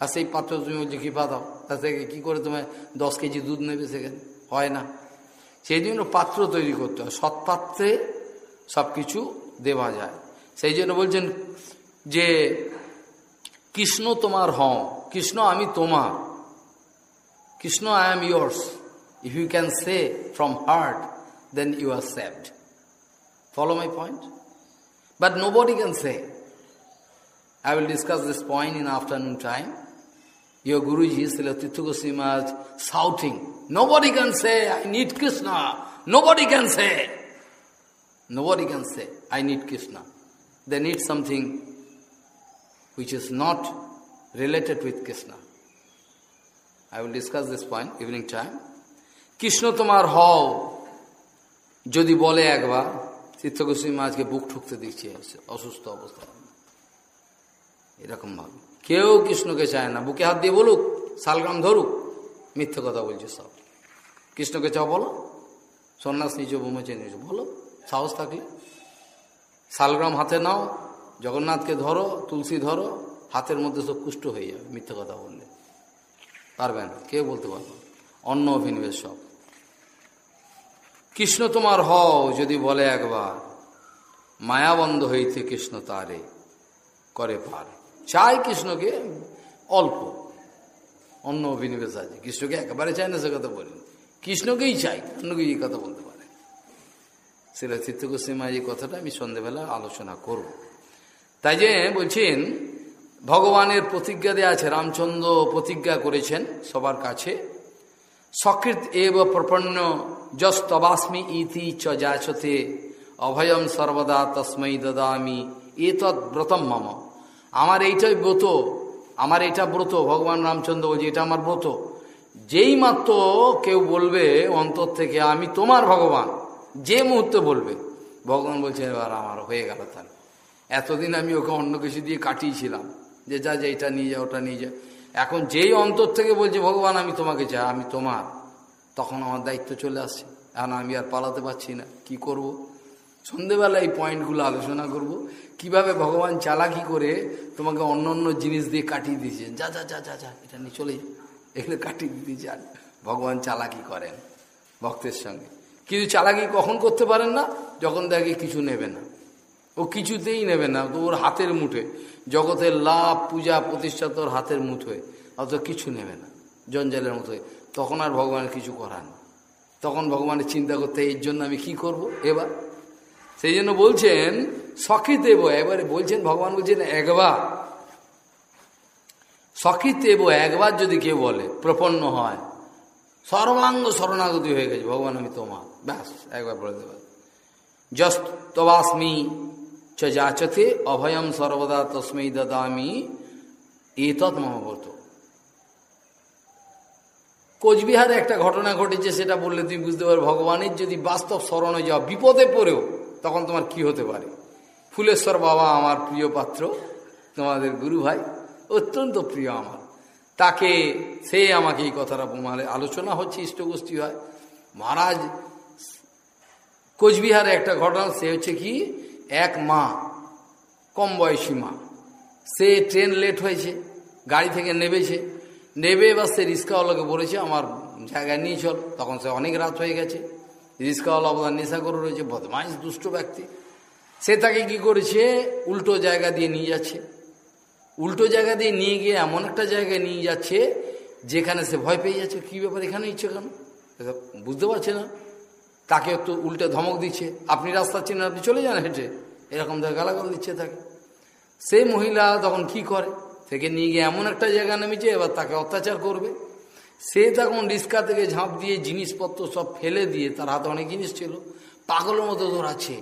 A: আর সেই পাত্র তুমি বলছো কৃপা দাও তা থেকে কী করে তোমার দশ কেজি দুধ নেবে সেখানে? হয় না। সেই জন্য পাত্র তৈরি করতে হয় সৎপাত্রে সব কিছু দেওয়া যায়। সেই জন্য বলছেন যে, কৃষ্ণ তোমার হও, কৃষ্ণ আমি তোমার, Krishna I am yours if you can say from heart then you are saved follow my point but nobody can say I will discuss this point in afternoon time. Your Guruji, Srila Tirtha Goswami Maharaj, shouting, Nobody can say, I need Krishna. Nobody can say. Nobody can say, I need Krishna. They need something which is not related with Krishna. I will discuss this point evening time. Krishna তোমার হও যদি বলে একবার তীর্থ গোস্বামী মাঝকে বুক ঠুকতে দিচ্ছে অসুস্থ অবস্থা এরকম ভাবে। কেউ কৃষ্ণকে চায় না। বুকে হাত দিয়ে বলুক শালগ্রাম ধরুক, মিথ্যে কথা বলছে সব। কৃষ্ণকে চাও বলো, সন্ন্যাস নিচো বোমেছে নিচো বলো, সাহস থাকলে। শালগ্রাম হাতে নাও, জগন্নাথকে ধরো, তুলসী ধরো, হাতের মধ্যে সব কুষ্ট হয়ে যাবে, মিথ্যে কথা বললে। পারবেন কে বলতে পারবে। অন্য অভিনিবেশ সব। কৃষ্ণ তোমার হও, যদি বলে একবার, মায়াবন্ধ হইতে কৃষ্ণ তারে, করে পার। চায় কৃষ্ণকে অল্প, অন্য অভিনিবেশ আছে। কৃষ্ণকে একেবারে চায় না সে কথা বলিনি। কৃষ্ণকেই চাই অন্যকে এই কথা বলতে পারে সেটা চিত্ত গোস্বামী এই কথাটা আমি সন্ধেবেলা আলোচনা করব। তাই যে বলছেন, ভগবানের প্রতিজ্ঞা দেওয়া আছে, রামচন্দ্র প্রতিজ্ঞা করেছেন সবার কাছে। সকৃত এব প্রপন্ন যস তবাস্মি ইতি চ যাচতে, অভয়ম সর্বদা তস্মৈ দদামি, এতৎ ব্রতম মম। আমার এইটাই ব্রত, আমার এটা ব্রত, ভগবান রামচন্দ্র বলছে, এটা আমার ব্রত। যেই মাত্র কেউ বলবে অন্তর থেকে, আমি তোমার ভগবান, যে মুহূর্তে বলবে, ভগবান বলছে, এবার আমার হয়ে গেল তাহলে। এতদিন আমি ওকে অন্য কিছু দিয়ে কাটিয়েছিলাম, যে যা, যে, এটা নিয়ে যা, ওটা নিয়ে যা। এখন যেই অন্তর থেকে বলছে, ভগবান, আমি তোমাকে চাই, আমি তোমার। তখন আমার দায়িত্ব চলে আসছে। এখন আমি আর পালাতে পারছি না, কি করব। সন্ধেবেলা এই পয়েন্টগুলো আলোচনা করব। কীভাবে ভগবান চালাকি করে তোমাকে অন্য অন্য জিনিস দিয়ে কাটিয়ে দিয়েছে? যা যা যা যা যা, এটা নিয়ে চলে এগুলো কাটিয়ে দিয়েছে আর ভগবান চালাকি করেন ভক্তের সঙ্গে। কিন্তু চালাকি কখন করতে পারেন না? যখন দেখে কিছু নেবে না। ও কিছুতেই নেবে না, তো ওর হাতের মুঠে জগতের লাভ, পূজা, প্রতিষ্ঠা তোর হাতের মুঠোয়। অত কিছু নেবে না, জঞ্জালের মতোই। তখন আর ভগবানের কিছু করার নেই। তখন ভগবানের চিন্তা করতে এর জন্য আমি কি করব? এবার সেই জন্য বলছেন, সখী দেব এবারে বলছেন ভগবান বলছেন, একবার। সখী দেব, একবার যদি কেউ বলে, প্রপন্ন হয়, সর্বাঙ্গ শরণাগতি হয়ে গেছে, ভগবান, আমি তোমার। ব্যাস, একবার বলে দেবে। যস তবাস্মি চ যাচতে অভয়ম সর্বদা তস্মৈ দদামি, এতৎ মহাব্রত কোচবিহারে একটা ঘটনা ঘটেছে, সেটা বললে তুমি বুঝতে পারো ভগবানের যদি বাস্তব স্মরণে যাও, বিপদে পড়েও তখন তোমার কি হতে পারে? ফুলেশ্বর বাবা আমার প্রিয় পাত্র, তোমাদের গুরু ভাই, অত্যন্ত প্রিয় আমার। তাকে সে আমাকে এই কথাটা মানে আলোচনা হচ্ছে, ইষ্টগোষ্ঠী হয়। মহারাজ, কোচবিহারে একটা ঘটনা, সে হচ্ছে কি, এক মা, কম বয়সী মা, সে ট্রেন লেট হয়েছে, গাড়ি থেকে নেবেছে। নেবে এবার সে রিক্সাওয়ালাকে বলেছে, আমার জায়গায় নিয়ে চল। তখন সে অনেক রাত হয়ে গেছে। রিস্কাওয়ালা অবদান নেশাগর রয়েছে, বদমাইশ, দুষ্ট ব্যক্তি। সে তাকে কি করেছে? উল্টো জায়গা দিয়ে নিয়ে যাচ্ছে। উল্টো জায়গা দিয়ে নিয়ে গিয়ে এমন একটা জায়গায় নিয়ে যাচ্ছে, যেখানে সে ভয় পেয়ে যাচ্ছে। কী ব্যাপার, এখানে ইচ্ছে কেন? বুঝতে পারছে না। তাকে একটু উল্টে ধমক দিচ্ছে। আপনি রাস্তা চেনেন আপনি চলে যান হেঁটে। এরকম ধরে গালাগাল দিচ্ছে তাকে। সেই মহিলা তখন কি করে? থেকে নিয়ে গিয়ে এমন একটা জায়গা নেমেছে এবার তাকে অত্যাচার করবে। সে তখন রিস্কা থেকে ঝাঁপ দিয়ে জিনিসপত্র সব ফেলে দিয়ে তার হাতে অনেক জিনিস ছিল, পাগলের মতো দৌড়াচ্ছে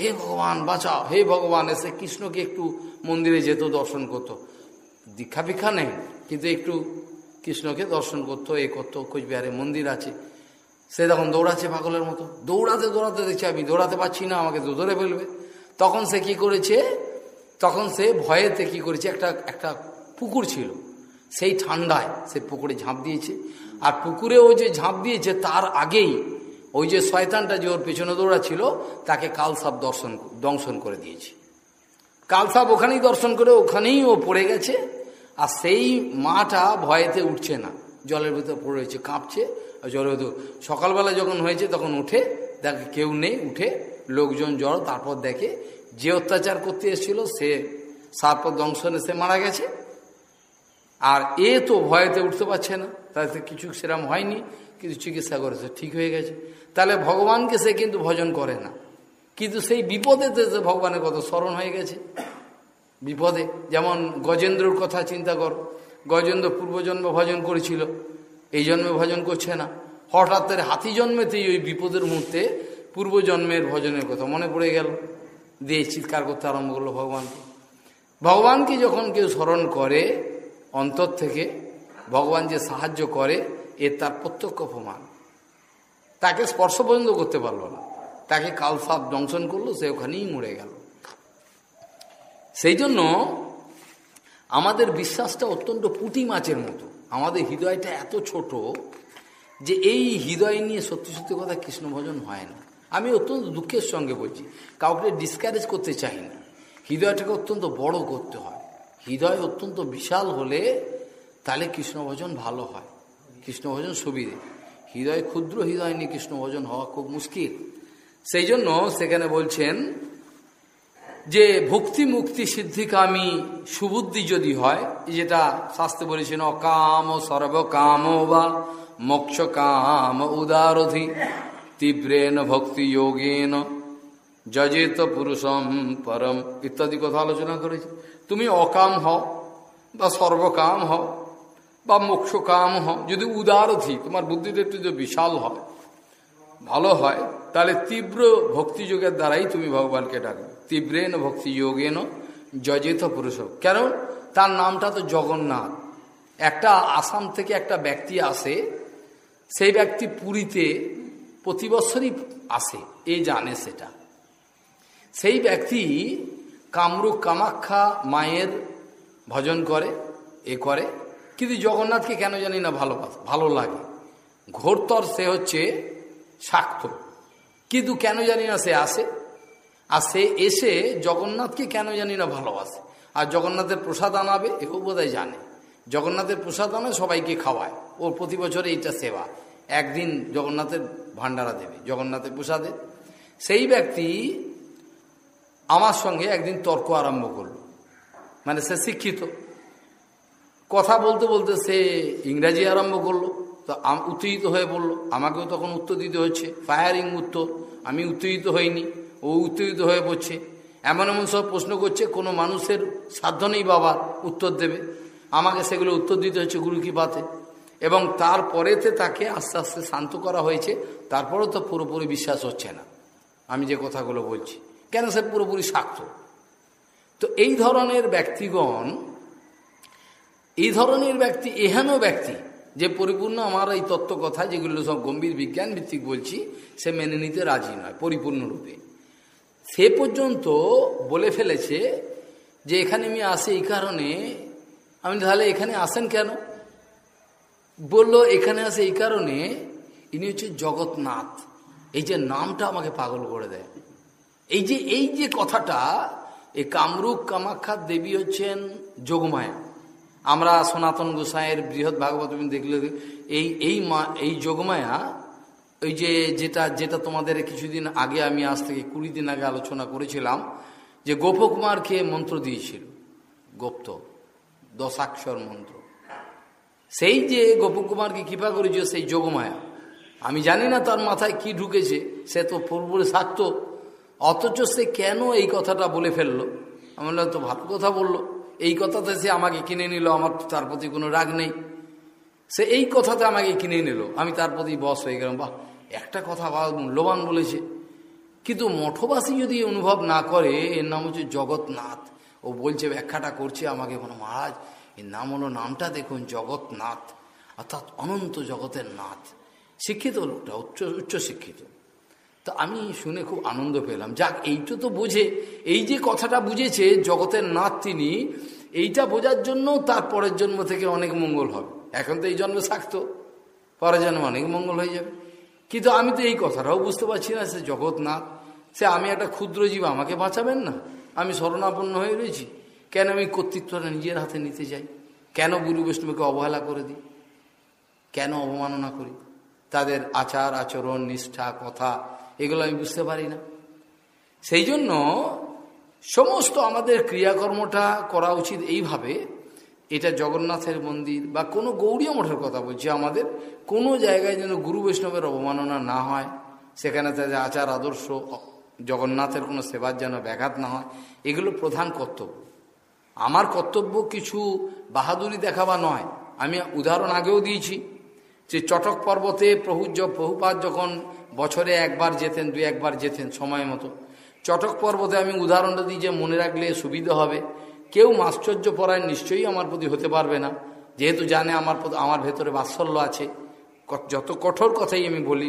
A: হে ভগবান, বাঁচাও। হে ভগবান, এসে কৃষ্ণকে একটু মন্দিরে যেত, দর্শন করতো। দীক্ষা ফিক্ষা নেই, কিন্তু একটু কৃষ্ণকে দর্শন করতো, এ করতো, কোচবিহারে মন্দির আছে। সে তখন দৌড়াচ্ছে পাগলের মতো। দৌড়াতে দৌড়াতে দেখছি, আমি দৌড়াতে পারছি না, আমাকে তো ধরে ফেলবে। তখন সে কি করেছে? তখন সে ভয়েতে কি করেছে? একটা একটা পুকুর ছিল। সেই ঠান্ডায় সে পুকুরে ঝাঁপ দিয়েছে। আর পুকুরে ও যে ঝাঁপ দিয়েছে, তার আগেই ওই যে শয়তানটা যে ওর পেছনে দৌড়াচ্ছিল তাকে কালসাপ দর্শন দংশন করে দিয়েছে। কালসাপ ওখানেই দর্শন করে, ওখানেই ও পড়ে গেছে। আর সেই মাটা ভয়েতে উঠছে না। জলের ভিতর পড়ে রয়েছে, কাঁপছে। আর জলের ভিতর সকালবেলা যখন হয়েছে, তখন উঠে দেখে কেউ নেই, উঠে লোকজন জড়, তারপর দেখে যে অত্যাচার করতে এসেছিল, সে সার্প দংশনে সে মারা গেছে। আর এ তো ভয়েতে উঠতে পারছে না। তাতে কিছু সেরম হয়নি, কিন্তু চিকিৎসা করেছে, ঠিক হয়ে গেছে। তাহলে ভগবানকে সে কিন্তু ভজন করে না। কিন্তু সেই বিপদেতে সে ভগবানের কথা স্মরণ হয়ে গেছে। বিপদে, যেমন গজেন্দ্রর কথা চিন্তা কর। গজেন্দ্র পূর্বজন্ম ভজন করেছিল, এই জন্মে ভজন করছে না। হঠাৎ তার হাতি জন্মেতেই ওই বিপদের মুহূর্তে পূর্বজন্মের ভজনের কথা মনে পড়ে গেল। দিয়ে চিৎকার করতে আরম্ভ করল ভগবানকে। ভগবানকে যখন কেউ স্মরণ করে অন্তর থেকে ভগবান যে সাহায্য করে এর তার প্রত্যক্ষ প্রমাণ। তাকে স্পর্শ পর্যন্ত করতে পারল না। তাকে কালসাপ দংশন করল, সে ওখানেই মরে গেল। সেই জন্য আমাদের বিশ্বাসটা অত্যন্ত পুঁটি মাছের মতো। আমাদের হৃদয়টা এত ছোট যে এই হৃদয় নিয়ে সত্যি সত্যি কথা কৃষ্ণ ভজন হয় না। আমি অত্যন্ত দুঃখের সঙ্গে বলছি, কাউকে ডিসকারেজ করতে চাই না। হৃদয়টাকে অত্যন্ত বড় করতে হয়। হৃদয় অত্যন্ত বিশাল হলে তাহলে কৃষ্ণ ভজন ভালো হয়। কৃষ্ণ ভজন সুবিধে। হৃদয় ক্ষুদ্র, হৃদয় নিয়ে কৃষ্ণ ভজন হওয়া খুব মুশকিল। সেই জন্য সেখানে বলছেন যে, ভক্তি মুক্তি সিদ্ধিকামী সুবুদ্ধি যদি হয় যেটা শাস্ত্রে বলেছেন, অকাম সর্বকাম বা মোক্ষ কাম উদারধি তীব্রেন ভক্তি যোগেন যজেত পুরুষম পরম, ইত্যাদি কথা আলোচনা করেছে। তুমি অকাম হও, বা সর্বকাম হও, বা মোক্ষ কাম হও, যদি উদারধি, তোমার বুদ্ধিটা একটু যদি বিশাল হয়, ভালো হয়, তাহলে তীব্র ভক্তিযোগের দ্বারাই তুমি ভগবানকে ডাকো তীব্রেন ভক্তিযোগেন যজেত পুরুষ। কেন? তার নামটা তো জগন্নাথ। একটা আসাম থেকে একটা ব্যক্তি আসে, সেই ব্যক্তি পুরীতে প্রতি বছরই আসে, এ জানে সেটা। সেই ব্যক্তি কামরূপ কামাখ্যা মায়ের ভজন করে, এ করে। কিন্তু জগন্নাথকে কেন জানি না ভালোবাস ভালো লাগে? ঘোরতর সে হচ্ছে শাক্ত। কিন্তু কেন জানি না সে আসে? আর সে এসে জগন্নাথকে কেন জানি না ভালোবাসে? আর জগন্নাথের প্রসাদ আনাবে, এও বোধহয় জানে। জগন্নাথের প্রসাদ আনে, সবাইকে খাওয়ায়। ওর প্রতি বছরে এইটা সেবা। একদিন জগন্নাথের ভান্ডারা দেবে, জগন্নাথের প্রসাদে। সেই ব্যক্তি আমার সঙ্গে একদিন তর্ক আরম্ভ করল। মানে সে শিক্ষিত। কথা বলতে বলতে সে ইংরাজি আরম্ভ করল, তো উত্তেজিত হয়ে বলল, আমাকেও তখন উত্তর দিতে হচ্ছে। ফায়ারিং উত্তর। আমি উত্তেজিত হইনি। ও উত্তেজিত হয়ে পড়ছে এমন এমন সব প্রশ্ন করছে, কোনো মানুষের সাধ্য নেই বাবা উত্তর দেবে। আমাকে সেগুলো উত্তর দিতে হচ্ছে গুরু কি পাতে এবং তারপরেতে তাকে আস্তে আস্তে শান্ত করা হয়েছে। তারপরেও তো পুরোপুরি বিশ্বাস হচ্ছে না। আমি যে কথাগুলো বলছি কেন সে পুরোপুরি সাক্ষ্য তো এই ধরনের ব্যক্তিগণ, এই ধরনের ব্যক্তি, এহেন ব্যক্তি, যে পরিপূর্ণ আমার এই তত্ত্ব কথা যেগুলো সব গম্ভীর বিজ্ঞান ভিত্তিক বলছি, সে মেনে নিতে রাজি নয়, পরিপূর্ণরূপে। সে পর্যন্ত বলে ফেলেছে যে, এখানে আমি আসি এই কারণে। আমি তাহলে এখানে আসেন কেন? বলল, এখানে আসে এই কারণে, ইনি হচ্ছে জগৎনাথ। এই যে নামটা আমাকে পাগল করে দেয়। এই যে এই যে কথাটা এই কামরূপ কামাখ্যার দেবী হচ্ছেন যোগমায়া। আমরা সনাতন গোসাইয়ের বৃহৎ ভাগবত দেখলে এই এই মা, এই যোগমায়া, ওই যে যেটা যেটা তোমাদের কিছুদিন আগে আমি আজ থেকে কুড়ি দিন আগে আলোচনা করেছিলাম, যে গোপকুমারকে মন্ত্র দিয়েছিল, গুপ্ত, দশাক্ষর মন্ত্র। সেই যে গোপকুমারকে কৃপা করেছিল সেই যোগমায়া। আমি জানি না তার মাথায় কি ঢুকেছে, সে তো পূর্বরে থাকতো অথচ সে কেন এই কথাটা বলে ফেলল? আমি বললাম তো ভালো কথা বলল। এই কথাতে সে আমাকে কিনে নিল, আমার তার প্রতি কোনো রাগ নেই। সে এই কথাতে আমাকে কিনে নিল। আমি তার প্রতি বস হয়ে গেলাম। বাহ, একটা কথা বা মূল্যবান বলেছে। কিন্তু মঠবাসী যদি অনুভব না করে, এর নাম হচ্ছে জগৎনাথ। ও বলছে, ব্যাখ্যাটা করছে আমাকে কোনো মহারাজ। এর নাম হলো, নামটা দেখুন, জগৎনাথ। অর্থাৎ অনন্ত জগতের নাথ। শিক্ষিত লোকটা, উচ্চ উচ্চ শিক্ষিত তো আমি শুনে খুব আনন্দ পেলাম। যাক, এইটা তো বোঝে। এই যে কথাটা বুঝেছে জগতের নাথ তিনি এইটা বোঝার জন্য তার পরের জন্ম থেকে অনেক মঙ্গল হবে। এখন তো এই জন্মে থাকতো পরের জন্ম অনেক মঙ্গল হয়ে যাবে। কিন্তু আমি তো এই কথাটাও বুঝতে পারছি না, সে জগৎনাথ, সে আমি একটা ক্ষুদ্র জীব, আমাকে বাঁচাবেন না? আমি শরণাপন্ন হয়ে রয়েছি। কেন আমি কর্তৃত্বটা নিজের হাতে নিতে যাই কেন গুরু বৈষ্ণবকে অবহেলা করে দিই? কেন অবমাননা করি? তাদের আচার, আচরণ, নিষ্ঠা, কথা এগুলো আমি বুঝতে পারি না। সেই জন্য সমস্ত আমাদের ক্রিয়াকর্মটা করা উচিত এইভাবে। এটা জগন্নাথের মন্দির বা কোনো গৌরীয় মঠের কথা বলছি, আমাদের কোনো জায়গায় যেন গুরু বৈষ্ণবের অবমাননা না হয়, সেখানে তাদের আচার, আদর্শ, জগন্নাথের কোনো সেবার যেন ব্যাঘাত না হয়, এগুলো প্রধান কর্তব্য। আমার কর্তব্য কিছু বাহাদুরি দেখাবা নয়। আমি উদাহরণ আগেও দিয়েছি যে চটক পর্বতে প্রভু প্রভুপাত যখন বছরে একবার যেতেন, দুই একবার যেতেন সময় মতো। চটক পর্বতে আমি উদাহরণটা দিই যে মনে রাখলে সুবিধা হবে। কেউ মাশ্চর্য পরায় নিশ্চয়ই আমার প্রতি হতে পারবে না। যেহেতু জানে আমার আমার ভেতরে বাৎসল্য আছে। যত কঠোর কথাই আমি বলি,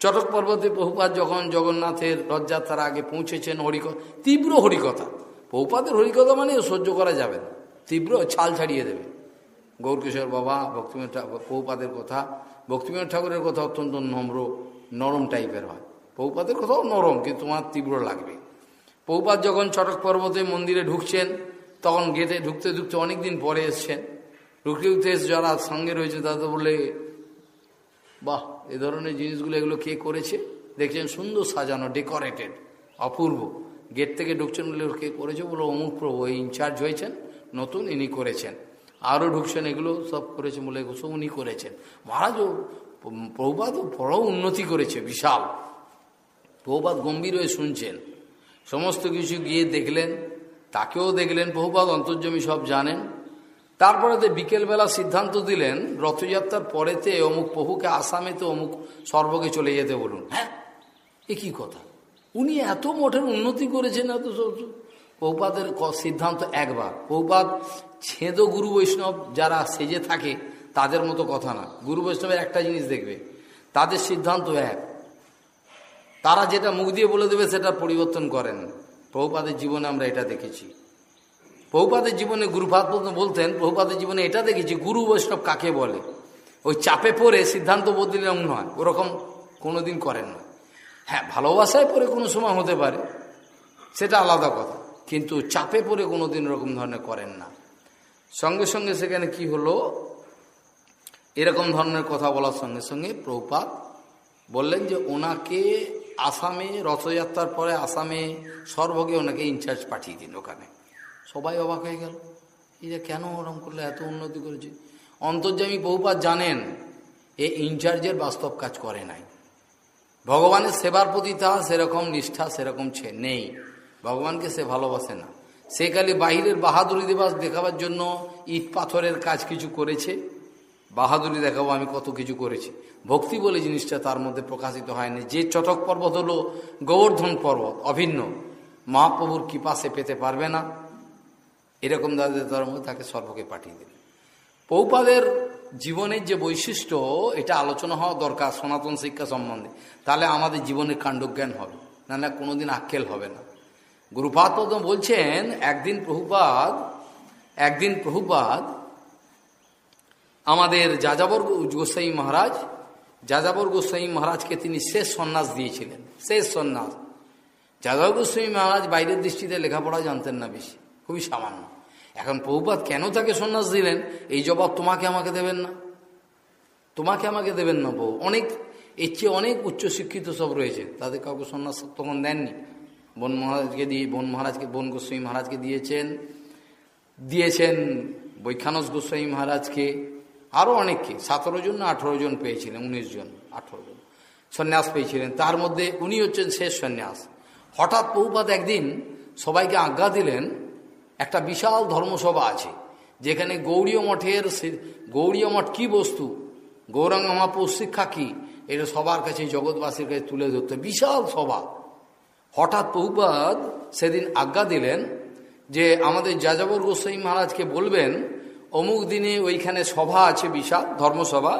A: চটক পর্বতে বহুপাত যখন জগন্নাথের রথযাত্রার আগে পৌঁছেছেন হরিকথা তীব্র হরিকথা বহুপাতের হরিকথা মানে সহ্য করা যাবে না। তীব্র ছাল ছাড়িয়ে দেবে। গৌরকিশোর বাবা, ভক্তিমের বহুপাদের কথা। ভক্তিমের ঠাকুরের কথা অত্যন্ত নম্র। নরম টাইপের হয়। পৌপাতের কোথাও নরম, কিন্তু তোমার তীব্র লাগবে। পৌপাত যখন চটক পর্বতে মন্দিরে ঢুকছেন, তখন গেটে ঢুকতে ঢুকতে অনেক দিন পরে এসছেন। ঢুকতে ঢুকতে যারা সঙ্গে রয়েছে তাদের বলে বাহ, এ ধরনের জিনিসগুলো এগুলো কে করেছে? দেখছেন সুন্দর সাজানো ডেকোরেটেড অপূর্ব। গেট থেকে ঢুকছেন বলে কে করেছে বলে অমুক প্রভু ইনচার্জ হয়েছেন, নতুন ইনি করেছেন। আরও ঢুকছেন, এগুলো সব করেছে বলে উনি করেছেন। মহারাজও প্রভুপাত বড় উন্নতি করেছে, বিশাল। প্রভুপাত গম্ভীর হয়ে শুনছেন। সমস্ত কিছু গিয়ে দেখলেন, তাকেও দেখলেন বহুপাত অন্তর্জমি সব জানেন। তারপরে বিকেলবেলা সিদ্ধান্ত দিলেন, রথযাত্রার পরেতে অমুক প্রভুকে আসামেতে অমুক সর্বকে চলে যেতে বলুন। হ্যাঁ এ কি কথা? উনি এত মঠের উন্নতি করেছেন এত পৌপাদের সিদ্ধান্ত একবার। পৌপাত ছেদ গুরু বৈষ্ণব যারা সেজে থাকে তাদের মতো কথা না। গুরু বৈষ্ণবের একটা জিনিস দেখবে, তাদের সিদ্ধান্ত এক। তারা যেটা মুখ দিয়ে বলে দেবে, সেটা পরিবর্তন করেন। প্রভুপাদের জীবনে আমরা এটা দেখেছি। প্রভুপাদের জীবনে গুরুপাদ বলতেন, প্রভুপাদের জীবনে এটা দেখেছি, গুরু বৈষ্ণব কাকে বলে? ওই চাপে পড়ে সিদ্ধান্ত বদলিলাম নয়, ওরকম কোনোদিন করেন না। হ্যাঁ ভালোবাসায় পরে কোনো সময় হতে পারে, সেটা আলাদা কথা, কিন্তু চাপে পড়ে কোনো দিন ওরকম ধরনের করেন না। সঙ্গে সঙ্গে সেখানে কি হলো এরকম ধরনের কথা বলার সঙ্গে সঙ্গে প্রভুপাত বললেন যে ওনাকে আসামে রথযাত্রার পরে আসামে সর্বকে ওনাকে ইনচার্জ পাঠিয়ে দিন ওখানে। সবাই অবাক হয়ে গেল। এই যে কেন ওরম করলে, এত উন্নতি করেছে? অন্তর্যামী বহুপাত জানেন, এ ইনচার্জের বাস্তব কাজ করে নাই। ভগবানের সেবার প্রতি তা সেরকম নিষ্ঠা, সেরকম ছে, নেই। ভগবানকে সে ভালোবাসে না। সে খালি বাহিরের বাহাদুরি দিবস দেখাবার জন্য ইট পাথরের কাজ কিছু করেছে। বাহাদুরি দেখাবো, আমি কত কিছু করেছি। ভক্তি বলে জিনিসটা তার মধ্যে প্রকাশিত হয়নি। যে চটক পর্বত হলো গোবর্ধন পর্বত, অভিন্ন। মহাপ্রভুর কৃপা সে পেতে পারবে না। এরকম দাদের ধর্ম তাকে সর্বকে পাঠিয়ে দিল পৌপাদের জীবনের যে বৈশিষ্ট্য, এটা আলোচনা হওয়া দরকার সনাতন শিক্ষা সম্বন্ধে। তাহলে আমাদের জীবনের কাণ্ডজ্ঞান হবে, না না কোনোদিন আক্কেল হবে না। গুরুপাদ বলছেন, একদিন প্রভুপাদ একদিন প্রভুপাদ আমাদের যাযাবর গোসাই মহারাজ, যাযাবর গোস্বামী মহারাজকে তিনি শেষ সন্ন্যাস দিয়েছিলেন, শেষ সন্ন্যাস। যাদব গোস্বামী মহারাজ বাইরের দৃষ্টিতে লেখাপড়া জানতেন না বেশি, খুবই সামান্য। এখন প্রভুপাত কেন তাকে সন্ন্যাস দিলেন? এই জবাব তোমাকে আমাকে দেবেন না। তোমাকে আমাকে দেবেন না বউ। অনেক, এর চেয়ে অনেক উচ্চশিক্ষিত সব রয়েছে। তাদের কাউকে সন্ন্যাস তখন দেননি। বন মহারাজকে দিয়ে, বন মহারাজকে, বন গোস্বামী মহারাজকে দিয়েছেন দিয়েছেন বৈখানস গোস্বামী মহারাজকে। আরও অনেককে, সতেরো জন না আঠেরো জন পেয়েছিলেন, উনিশ জন, আঠেরো জন সন্ন্যাস পেয়েছিলেন। তার মধ্যে উনি হচ্ছেন শেষ সন্ন্যাস। হঠাৎ বহুপাত একদিন সবাইকে আজ্ঞা দিলেন, একটা বিশাল ধর্মসভা আছে, যেখানে গৌরীয় মঠের গৌরীয় মঠ কী বস্তু? গৌরাঙ্গ শিক্ষা কী? এটা সবার কাছে, জগৎবাসীর কাছে তুলে ধরতে। বিশাল সভা। হঠাৎ বহুপাত সেদিন আজ্ঞা দিলেন যে আমাদের যাযাবর গোস্বাই মহারাজকে বলবেন অমুক দিনে ওইখানে সভা আছে বিশাল ধর্মসভা।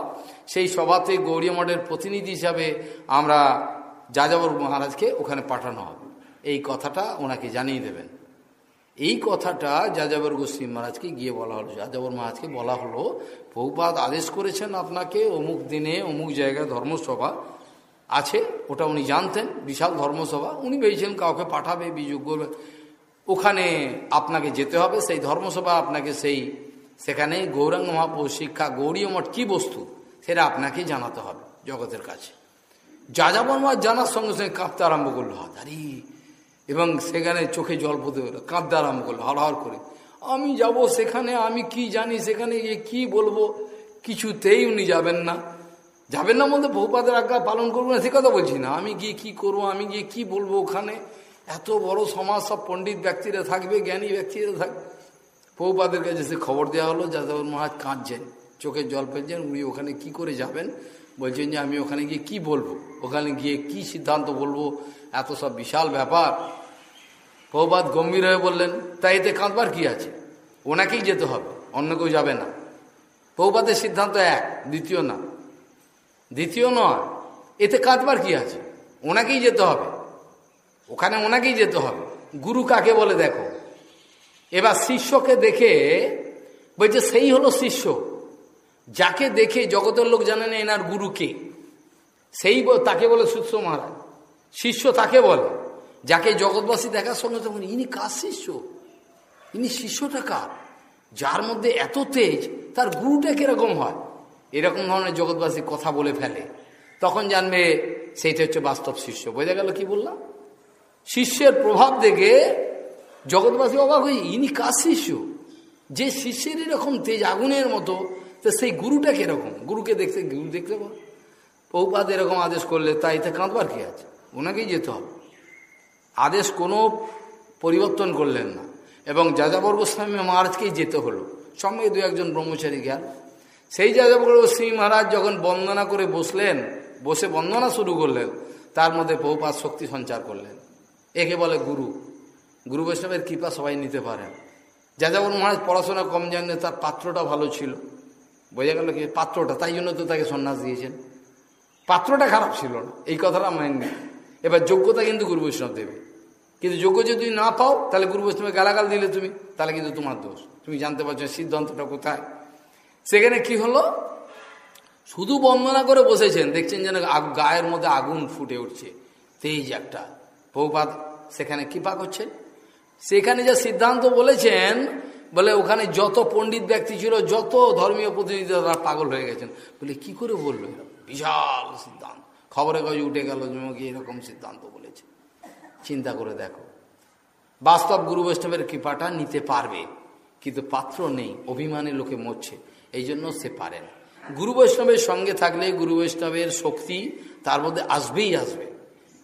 A: সেই সভাতে গৌরীয় মঠের প্রতিনিধি হিসাবে আমরা যাযাবর মহারাজকে ওখানে পাঠানো হবে। এই কথাটা ওনাকে জানিয়ে দেবেন। এই কথাটা যাযাবর গোস্বী মহারাজকে গিয়ে বলা হলো। যাযাবর মহারাজকে বলা হলো বহুপাত আদেশ করেছেন আপনাকে অমুক দিনে অমুক জায়গায় ধর্মসভা আছে, ওটা উনি জানতেন, বিশাল ধর্মসভা। উনি ভেবেছিলেন কাউকে পাঠাবে বিযোগ্য ওখানে আপনাকে যেতে হবে, সেই ধর্মসভা আপনাকে সেই সেখানে গৌরাঙ্গ মহাপুর শিক্ষা গৌরী মঠ কী বস্তু, সেটা আপনাকে জানাতে হবে জগতের কাছে। যাযাবর মহারাজ জানার সঙ্গে সঙ্গে কাঁপতে আরম্ভ করল হাত এবং সেখানে চোখে জল পড়তে হলো কাঁদতে আরম্ভ করল হড়হড় করে। আমি যাব সেখানে, আমি কি জানি সেখানে গিয়ে কি বলব, কিছুতেই উনি যাবেন না। যাবেন না বলতে বহুপাদের আজ্ঞা পালন করব না, সে কথা বলছি না। আমি গিয়ে কি করব, আমি গিয়ে কি বলব ওখানে? এত বড় সমাজ, সব পণ্ডিত ব্যক্তিরা থাকবে, জ্ঞানী ব্যক্তিরা থাকবে। বহুপাদের কাছে সে খবর দেওয়া হলো যাদব মহারাজ কাঁদছেন চোখে জল ফেলছেন, উনি ওখানে কি করে যাবেন? বলছেন যে, আমি ওখানে গিয়ে কি বলব? ওখানে গিয়ে কি সিদ্ধান্ত বলব? এত সব বিশাল ব্যাপার। বহুপাত গম্ভীর হয়ে বললেন, তাই এতে কাঁদবার কি আছে? ওনাকেই যেতে হবে, অন্য কেউ যাবে না। বহুপাতের সিদ্ধান্ত এক, দ্বিতীয় না। দ্বিতীয় নয়, এতে কাঁদবার কি আছে? ওনাকেই যেতে হবে। ওখানে ওনাকেই যেতে হবে। গুরু কাকে বলে দেখো? এবার শিষ্যকে দেখে বলছে, সেই হলো শিষ্য। যাকে দেখে জগতের লোক জানে না এনার গুরু কে। সেই তাকে বলে সুস্থ মহারাজ। শিষ্য তাকে বলে, যাকে জগৎবাসী দেখার সঙ্গে সঙ্গে ইনি কার শিষ্য? ইনি শিষ্যটা কার? যার মধ্যে এত তেজ, তার গুরুটা কীরকম হয়? এরকম ধরনের জগৎবাসী কথা বলে ফেলে। তখন জানবে সেইটা হচ্ছে বাস্তব শিষ্য। বোঝা গেল কি বললাম? শিষ্যের প্রভাব দেখে জগৎবাসী অবাক হয়ে, ইনি কার শিষ্য? যে শিষ্যের এরকম তেজ আগুনের মতো, তো সেই গুরুটা কীরকম? গুরুকে দেখতে, গুরু দেখতে পার পৌপাদ এরকম আদেশ করলে তাই এতে কাঁদবার কি আছে? ওনাকেই যেতে হবে। আদেশ কোনো পরিবর্তন করলেন না। এবং যাযাবর গোস্বামী মহারাজকেই যেতে হলো। সঙ্গে দু একজন ব্রহ্মচারী গেল। সেই যাযাবর গোস্বামী মহারাজ যখন বন্দনা করে বসলেন, বসে বন্দনা শুরু করলেন, তার মধ্যে বহুপাত শক্তি সঞ্চার করলেন। একে বলে গুরু। গুরু বৈষ্ণবের কৃপা সবাই নিতে পারেন যাযাবর মহারাজ, পড়াশোনা কম জানলে তার পাত্রটা ভালো ছিল। বোঝা গেল কি, পাত্রটা, তাই জন্য তো তাকে সন্ন্যাস দিয়েছেন। পাত্রটা খারাপ ছিল না এই কথাটা মানেননি। এবার যোগ্যতা কিন্তু গুরু বৈষ্ণব দেবে। কিন্তু যোগ্য যদি না পাও, তাহলে গুরু বৈষ্ণবের গালাগাল দিলে তুমি, তাহলে কিন্তু তোমার দোষ। তুমি জানতে পারছ সিদ্ধান্তটা কোথায়। সেখানে কি হলো? শুধু বন্দনা করে বসেছেন, দেখছেন যেন গায়ের মধ্যে আগুন ফুটে উঠছে। তেজ একটা। বহুপাত সেখানে কৃপা করছেন সেখানে যা সিদ্ধান্ত বলেছেন, বলে ওখানে যত পণ্ডিত ব্যক্তি ছিল, যত ধর্মীয় প্রতিনিধি তারা পাগল হয়ে গেছেন। বলে কি করে বলল বিশাল সিদ্ধান্ত। খবরে কাজে উঠে গেল কি এরকম সিদ্ধান্ত বলেছে। চিন্তা করে দেখো। বাস্তব গুরু বৈষ্ণবের কৃপাটা নিতে পারবে, কিন্তু পাত্র নেই, অভিমানে লোকে মরছে এই জন্য সে পারে না। গুরু বৈষ্ণবের সঙ্গে থাকলে গুরু বৈষ্ণবের শক্তি তার মধ্যে আসবেই আসবে।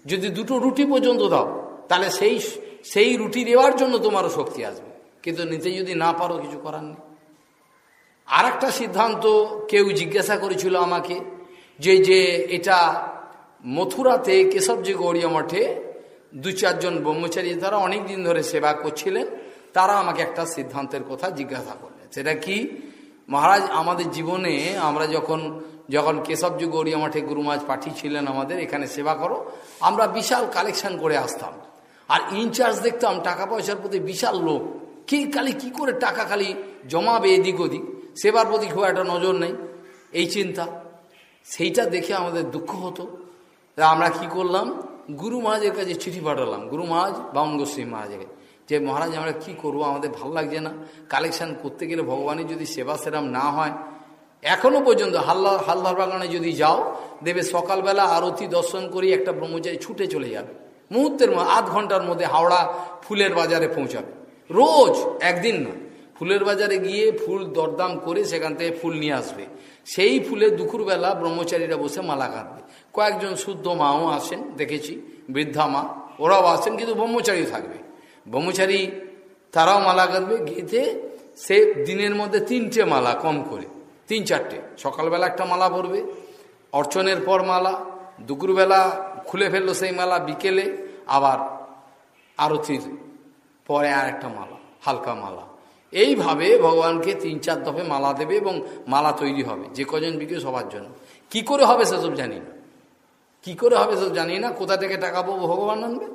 A: যদি দুটো রুটি পর্যন্ত দাও, তাহলে সেই সেই রুটি দেওয়ার জন্য তোমারও শক্তি আসবে। কিন্তু নিতে যদি না পারো, কিছু করার নেই। আর একটা সিদ্ধান্ত কেউ জিজ্ঞাসা করেছিল আমাকে যে যে এটা মথুরাতে কেশবজি গৌরীয় মঠে দু চারজন ব্রহ্মচারী তারা অনেক দিন ধরে সেবা করছিলেন, তারা আমাকে একটা সিদ্ধান্তের কথা জিজ্ঞাসা করলেন। সেটা কি? মহারাজ, আমাদের জীবনে আমরা যখন যখন কেশবজি গৌরীয় মঠে গুরুমাজ পাঠিয়েছিলেন আমাদের, এখানে সেবা করো, আমরা বিশাল কালেকশন করে আসতাম। আর ইনচার্জ দেখতাম টাকা পয়সার প্রতি বিশাল লোক কে খালি কি করে টাকা খালি জমাবে এদিক ওদিক? সেবার প্রতি খুব একটা নজর নেই। এই চিন্তা। সেইটা দেখে আমাদের দুঃখ হতো। আমরা কি করলাম? গুরু মহারাজের কাছে চিঠি পাঠালাম। গুরু মহারাজ, বামন গোস্বী মহারাজের যে, মহারাজ, আমরা কি করব? আমাদের ভালো লাগছে না। কালেকশন করতে গেলে ভগবানের যদি সেবা সেরাম না হয়, এখনও পর্যন্ত হাল্লা হালদার বাগানে যদি যাও, দেবে সকালবেলা আরতি দর্শন করে একটা ব্রহ্মচারী ছুটে চলে যাবে। মুহূর্তের আধ ঘণ্টার মধ্যে হাওড়া ফুলের বাজারে পৌঁছাবে। রোজ, একদিন না। ফুলের বাজারে গিয়ে ফুল দরদাম করে সেখান থেকে ফুল নিয়ে আসবে। সেই ফুলে দুপুরবেলা ব্রহ্মচারীরা বসে মালা কাঁদবে। কয়েকজন শুদ্ধ মাও আসেন, দেখেছি, বৃদ্ধা মা, ওরাও আসেন, কিন্তু ব্রহ্মচারী থাকবে। ব্রহ্মচারী, তারাও মালা কাঁদবে গিয়েতে সে দিনের মধ্যে তিনটে মালা কম করে, তিন চারটে। সকালবেলা একটা মালা পরবে, অর্চনের পর মালা, দুপুরবেলা খুলে ফেলল সেই মালা বিকেলে, আবার আরতির পরে আর একটা মালা, হালকা মালা। এইভাবে ভগবানকে তিন চার দফে মালা দেবে এবং মালা তৈরি হবে, যে কজন বিকে সবার জন্য। কি করে হবে সেসব জানি না। কি করে হবে সেসব জানি না, কোথা থেকে টাকা পাবো ভগবান আনবে?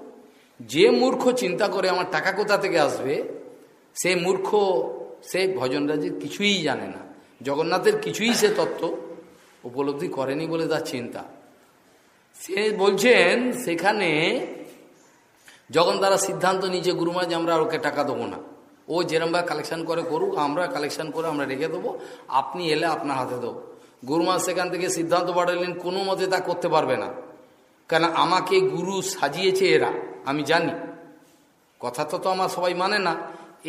A: যে মূর্খ চিন্তা করে আমার টাকা কোথা থেকে আসবে, সে মূর্খ, সে ভজনরাজের কিছুই জানে না। জগন্নাথের কিছুই সে তত্ত্ব উপলব্ধি করেনি বলে তার চিন্তা। সে বলছেন, সেখানে যখন তারা সিদ্ধান্ত নিয়েছে যে আমরা ওকে টাকা দেবো না। ও যেরমভাবে কালেকশন করে করুক, আমরা কালেকশন করে আমরা রেখে দেবো। আপনি এলে আপনার হাতে দেবো। গুরুমা সেখান থেকে সিদ্ধান্ত পাঠালেন, কোনো মতে তা করতে পারবে না। কেন, আমাকে গুরু সাজিয়েছে এরা, আমি জানি। কথা তো তো আমার সবাই মানে না।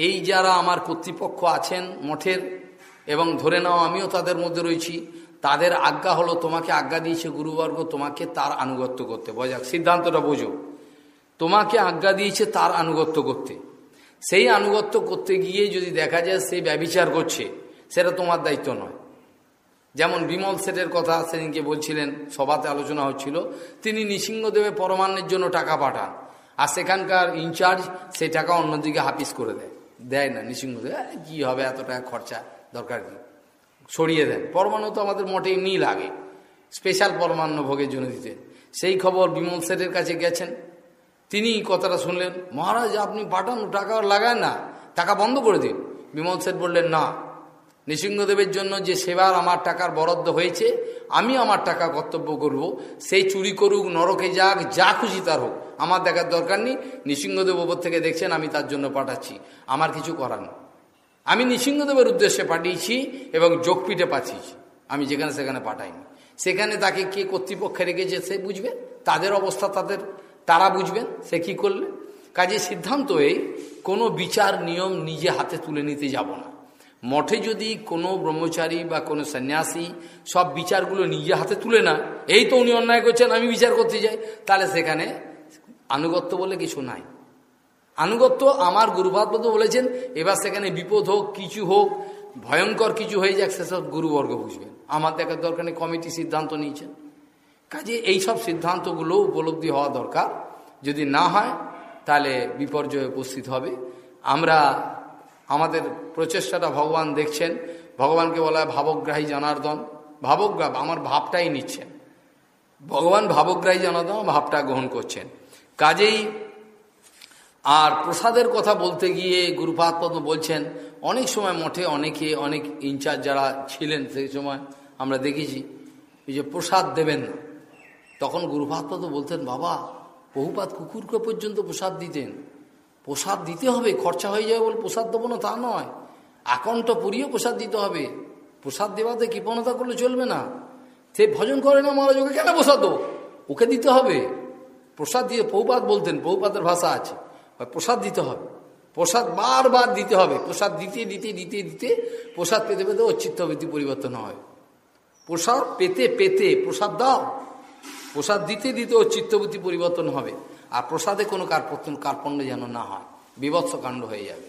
A: এই যারা আমার কর্তৃপক্ষ আছেন মঠের, এবং ধরে নাও আমিও তাদের মধ্যে রয়েছি তাদের আজ্ঞা হলো, তোমাকে আজ্ঞা দিয়েছে গুরুবর্গ, তোমাকে তার আনুগত্য করতে। বোঝাক সিদ্ধান্তটা বোঝো। তোমাকে আজ্ঞা দিয়েছে তার আনুগত্য করতে। সেই আনুগত্য করতে গিয়ে যদি দেখা যায় সে ব্যবিচার করছে, সেটা তোমার দায়িত্ব নয়। যেমন বিমল সেটের কথা সেদিনকে বলছিলেন, সভাতে আলোচনা হচ্ছিল, তিনি নৃসিংহদেবের পরমান্নের জন্য টাকা পাঠান, আর সেখানকার ইনচার্জ সেই টাকা অন্যদিকে হাফিস করে দেয়। দেয় না নৃসিংহদেব কি হবে, এত টাকা খরচা, দরকার কি? সরিয়ে দেন। পরমাণু তো আমাদের মোটে এমনি লাগে স্পেশাল পরমান্ন ভোগের জন্য দিতে। সেই খবর বিমল সেটের কাছে গেছেন। তিনি কথাটা শুনলেন। মহারাজ, আপনি পাঠান টাকা লাগায় না, টাকা বন্ধ করে দিন। বিমল সেট বললেন, না। নৃসিংহদেবের জন্য যে সেবার আমার টাকার বরাদ্দ হয়েছে, আমি আমার টাকা কর্তব্য করব। সেই চুরি করুক, নরকে যাক, যা খুশি তার হোক। আমার দেখার দরকার নেই। নৃসিংহদেব ওপর থেকে দেখছেন, আমি তার জন্য পাঠাচ্ছি। আমার কিছু করার আমি নৃসিংহদেবের উদ্দেশ্যে পাঠিয়েছি এবং যোগপীঠে পাঠিয়েছি। আমি যেখানে সেখানে পাঠাইনি। সেখানে তাকে কে কর্তৃপক্ষে রেখেছে সে বুঝবে। তাদের অবস্থা তাদের, তারা বুঝবেন সে কি করলে। কাজে সিদ্ধান্ত এই, কোনো বিচার নিয়ম নিজে হাতে তুলে নিতে যাব না। মঠে যদি কোনো ব্রহ্মচারী বা কোনো সন্ন্যাসী সব বিচারগুলো নিজে হাতে তুলে না, এই তো উনি অন্যায় করছেন, আমি বিচার করতে যাই, তাহলে সেখানে আনুগত্য বলে কিছু নাই। আনুগত্য আমার গুরুভাতপদ বলেছেন, এবার সেখানে বিপদ হোক, কিছু হোক, ভয়ঙ্কর কিছু হয়ে যাক, সেসব গুরুবর্গ বুঝবেন। আমার দেখার দরকার নেই, কমিটি সিদ্ধান্ত নিয়েছেন। কাজে এই সব সিদ্ধান্তগুলো উপলব্ধি হওয়া দরকার। যদি না হয়, তাহলে বিপর্যয় উপস্থিত হবে। আমরা আমাদের প্রচেষ্টাটা ভগবান দেখছেন। ভগবানকে বলা হয় ভাবগ্রাহী জনার্দন। ভাবগ্রাহ, আমার ভাবটাই নিচ্ছেন। ভগবান ভাবগ্রাহী জনার্দন ভাবটা গ্রহণ করছেন। কাজেই আর প্রসাদের কথা বলতে গিয়ে গুরুপাদ পদ্ম বলছেন, অনেক সময় মঠে অনেকে, অনেক ইনচার্জ যারা ছিলেন সেই সময় আমরা দেখেছি যে প্রসাদ দেবেন না। তখন গুরুপাদ পদ্ম বলতেন, বাবা, বহুপাত কুকুরকে পর্যন্ত প্রসাদ দিতেন। প্রসাদ দিতে হবে, খরচা হয়ে যাবে বলে প্রসাদ দেবো না, তা নয়। আকণ্ঠ পুরিয়ে প্রসাদ দিতে হবে। প্রসাদ দেওয়াতে কৃপণতা করলে চলবে না। সে ভজন করে না, মহারাজ, ওকে কেন প্রসাদ দেবো? ওকে দিতে হবে। প্রসাদ দিয়ে পৌপাত বলতেন পৌপাতের ভাষা আছে। প্রসাদ দিতে হবে। প্রসাদ বারবার দিতে হবে। প্রসাদ দিতে দিতে দিতে দিতে প্রসাদ পেতে পেতে ওর চিত্তবৃত্তি পরিবর্তন হয়। প্রসাদ পেতে পেতে প্রসাদ দাও। প্রসাদ দিতে দিতে ওর চিত্তবৃত্তি পরিবর্তন হবে। আর প্রসাদে কোনো কার্পত্তন কার্পণ্য যেন না হয়। বিভৎস কাণ্ড হয়ে যাবে।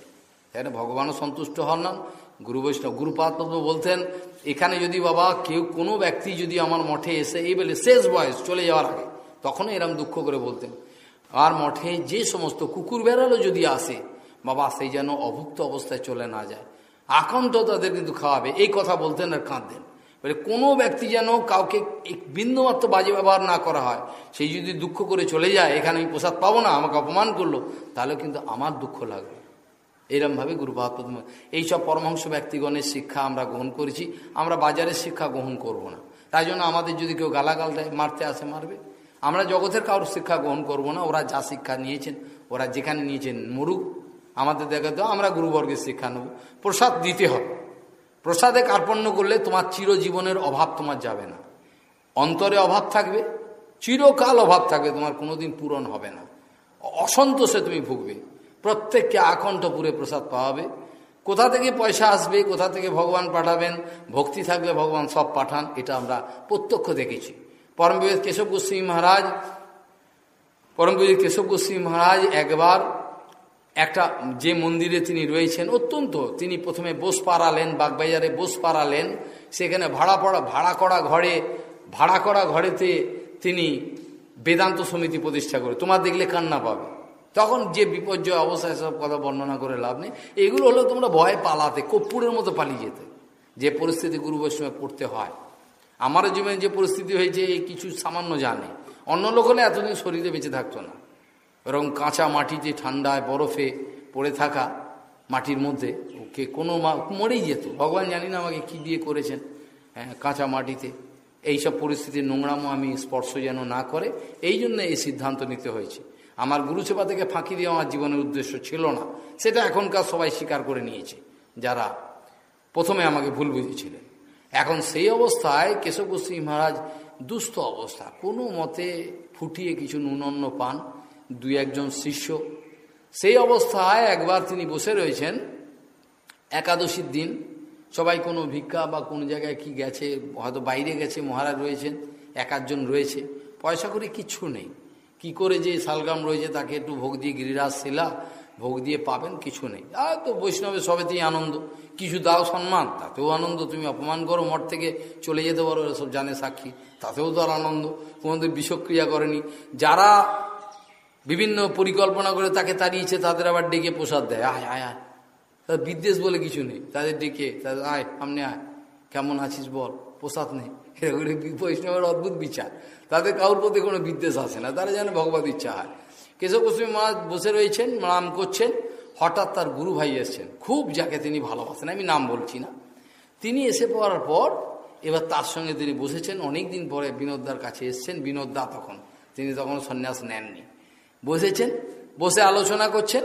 A: তাই ভগবানও সন্তুষ্ট হন না। গুরু বৈষ্ণব গুরুপাদ বলতেন, এখানে যদি বাবা কেউ, কোনো ব্যক্তি যদি আমার মঠে এসে এই বলে শেষ বয়স চলে যাওয়ার আগে তখনও এরম দুঃখ করে বলতেন। আর মঠে যে সমস্ত কুকুর বেড়ালো যদি আসে, বাবা সেই যেন অভুক্ত অবস্থায় চলে না যায়। আকণ্ঠ তাদের কিন্তু খাওয়াবে। এই কথা বলতেন আর কাঁদতেন। বলে, কোনো ব্যক্তি যেন কাউকে বিন্দুমাত্র বাজে ব্যবহার না করা হয়। সেই যদি দুঃখ করে চলে যায়, এখানে আমি প্রসাদ পাবো না, আমাকে অপমান করল, তাহলে কিন্তু আমার দুঃখ লাগবে। এরমভাবে গুরুপাদ এইসব পরমাংশ ব্যক্তিগণের শিক্ষা আমরা গ্রহণ করেছি। আমরা বাজারের শিক্ষা গ্রহণ করব না। তাই জন্য আমাদের যদি কেউ গালাগাল দেয়, মারতে আসে, মারবে। আমরা জগতের কারোর শিক্ষা গ্রহণ করব না, ওরা যা শিক্ষা নিয়েছেন, ওরা যেখানে নিয়েছেন মরুক। আমাদের দেখা তো আমরা গুরুবর্গের শিক্ষা নেব। প্রসাদ দিতে হবে। প্রসাদে কার্পণ্য করলে তোমার চিরজীবনের অভাব তোমার যাবে না। অন্তরে অভাব থাকবে, চিরকাল অভাব থাকবে, তোমার কোনোদিন পূরণ হবে না। অসন্তোষে তুমি ভুগবে। প্রত্যেককে আকণ্ঠপুরে প্রসাদ পাওয়াবে। কোথা থেকে পয়সা আসবে, কোথা থেকে ভগবান পাঠাবেন, ভক্তি থাকলে ভগবান সব পাঠান, এটা আমরা প্রত্যক্ষ দেখেছি। পরমবিবেদ কেশব গোস্বামী মহারাজ পরমবিবেদ কেশব গোস্বামী মহারাজ একবার একটা যে মন্দিরে তিনি রয়েছেন, অত্যন্ত তিনি প্রথমে বোস পাড়ালেন বাগবাজারে বোস পাড়ালেন সেখানে ভাড়া পড়া, ভাড়া করা ঘরে, ভাড়া করা ঘরেতে তিনি বেদান্ত সমিতি প্রতিষ্ঠা করে, তোমার দেখলে কান্না পাবে। তখন যে বিপর্যয় অবস্থায় সব কথা বর্ণনা করে লাভ নেই। এগুলো হলো তোমরা ভয় পালাতে কপ্পুরের মতো পালিয়ে যেতে, যে পরিস্থিতি গুরু বৈষ্ণবে পড়তে হয়। আমারও জীবনে যে পরিস্থিতি হয়েছে, এই কিছু সামান্য জানে। অন্য লোক হলে এতদিন শরীরে বেঁচে থাকতো না। এরকম কাঁচা মাটিতে ঠান্ডায় বরফে পড়ে থাকা মাটির মধ্যে, ওকে কোনো মরেই যেত। ভগবান জানি না আমাকে কী দিয়ে করেছেন হ্যাঁ কাঁচা মাটিতে। এইসব পরিস্থিতির নোংরামো আমি স্পর্শ যেন না করে, এই জন্য এই সিদ্ধান্ত নিতে হয়েছে। আমার গুরুসেবা থেকে ফাঁকি দিয়ে আমার জীবনের উদ্দেশ্য ছিল না। সেটা এখনকার সবাই স্বীকার করে নিয়েছে, যারা প্রথমে আমাকে ভুল বুঝেছিলেন। এখন সেই অবস্থায় কেশব মহারাজ দুস্থ অবস্থা। কোনো মতে ফুটিয়ে কিছু নুনন্ন পান দুই একজন শিষ্য। সেই অবস্থায় একবার তিনি বসে রয়েছেন। একাদশীর দিন। সবাই কোনো ভিক্ষা বা কোন জায়গায় কি গেছে, হয়তো বাইরে গেছে, মহারাজ রয়েছেন, এক আধজন রয়েছে। পয়সা করে কিচ্ছু নেই। কি করে যে শালগ্রাম রয়েছে তাকে একটু ভোগ দিয়ে গিরিরাজ শিলা ভোগ দিয়ে পাবেন, কিছু নেই। আর তো বৈষ্ণবের সবেতেই আনন্দ। কিছু দাও সম্মান, তাতেও আনন্দ। তুমি অপমান করো, মঠ থেকে চলে যেতে পারো, এসব জানে সাক্ষী। তাতেও তো আর আনন্দ। কোনোদিন বিষক্রিয়া করেনি। যারা বিভিন্ন পরিকল্পনা করে তাকে তাড়িয়েছে, তাদের আবার ডেকে প্রসাদ দেয়। আয় আয় আয়। তাদের বিদ্বেষ বলে কিছু নেই। তাদের ডেকে, তাদের আয়, সামনে আয়। কেমন আছিস বল? প্রসাদ নেই। বৈষ্ণবের অদ্ভুত বিচার। তাদের কাউর প্রতি কোনো বিদ্বেষ আসে না। তারা যেন ভগবত ইচ্ছা হয়। কেশব গোস্বামী মহারাজ বসে রয়েছেন নাম করছেন। হঠাৎ তার গুরু ভাই এসছেন। খুব যাকে তিনি ভালোবাসেন, আমি নাম বলছি না। তিনি এসে পড়ার পর এবার তার সঙ্গে তিনি বসেছেন। অনেক দিন পরে বিনোদদার কাছে এসছেন, বিনোদদা তখন। তিনি তখন সন্ন্যাস নেননি। বসেছেন, বসে আলোচনা করছেন।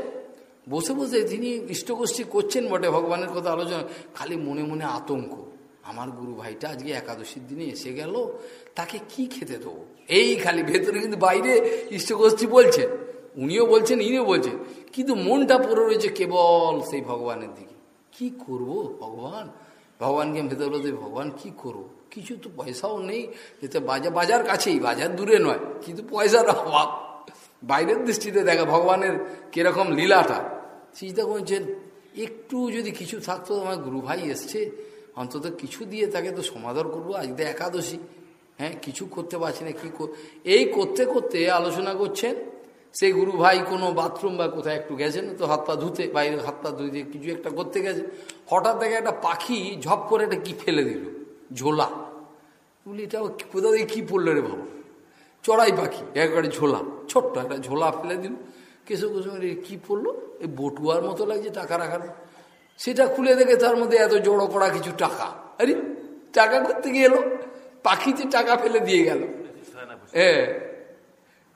A: বসে বসে তিনি ইষ্টগোষ্ঠী করছেন বটে, ভগবানের কথা আলোচনা। খালি মনে মনে আতঙ্ক। আমার গুরু ভাইটা আজকে একাদশীর দিনে এসে গেল, তাকে কি খেতে দেবো? এই খালি ভেতরে কিন্তু বাইরে ইষ্টগোষ্ঠী বলছেন উনিও বলছেন, ইনিও বলছেন। কিন্তু মনটা পড়ে রয়েছে কেবল সেই ভগবানের দিকে। কি করব ভগবান? ভগবানকে ভেতর বলতে ভগবান, কি করব? কিছু তো পয়সাও নেই যেতে বাজার বাজার কাছেই, বাজার দূরে নয়, কিন্তু পয়সার অভাব। বাইরের দৃষ্টিতে দেখা, ভগবানের কীরকম লীলাটা। চিন্তা করছেন, একটু যদি কিছু থাকতো, আমার গুরু ভাই এসছে, অন্তত কিছু দিয়ে তাকে তো সমাদর করব, আজ তো একাদশী। হ্যাঁ কিছু করতে পারছি না, কি এই করতে করতে আলোচনা করছেন সেই গুরু ভাই কোনো বাথরুম বা কোথায় একটু গেছেন, তো হাত পা ধুতে বাইরে হাত পা ধুতে কিছু একটা করতে গেছে হঠাৎ দেখে একটা পাখি ঝপ করে একটা কি ফেলে দিল, ঝোলা। বলি, এটা কোথা থেকে কী পড়ল রে বাবা? চড়াই পাখি, একবারে ঝোলা, ছোট্ট একটা ঝোলা ফেলে দিল। কেশব গোস্বামী কী পড়ল? এই বটুয়ার মতো লাগছে টাকা রাখার সেটা খুলে দেখে তার মধ্যে এত জড়ো করা কিছু টাকা। আরে, টাকা করতে গিয়ে এলো? পাখিতে টাকা ফেলে দিয়ে গেল। হ্যাঁ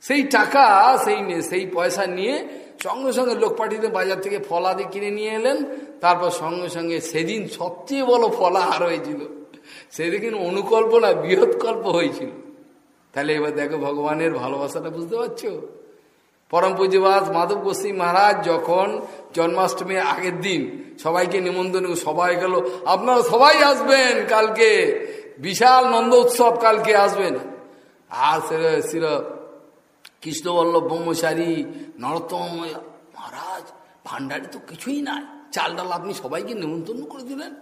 A: সেই টাকা সেই সেই পয়সা নিয়ে সঙ্গে সঙ্গে লোক পাঠিয়ে বাজার থেকে ফলাদি কিনে নিয়ে এলেন। তারপর সঙ্গে সঙ্গে সেদিন সবচেয়ে বড় ফলাহার হয়েছিল। সেদিন অনুকল্প না বৃহৎ কল্প হয়েছিল। তাহলে এবার দেখো ভগবানের ভালোবাসাটা বুঝতে পারছ? পরম পুজবাস মাধব গোস্বী মহারাজ যখন জন্মাষ্টমীর আগের দিন সবাইকে নিমন্ত্রণ সবাই গেল আপনারা সবাই আসবেন কালকে। বিশাল নন্দ উৎসব কালকে আসবেন আর শিল কৃষ্ণবল্লভ ব্রহ্মচারী, নরোত্তম মহারাজ, ভান্ডারে তো কিছুই নাই। চাল ডাল আপনি সবাইকে নিমন্ত্রণ করে দিলেন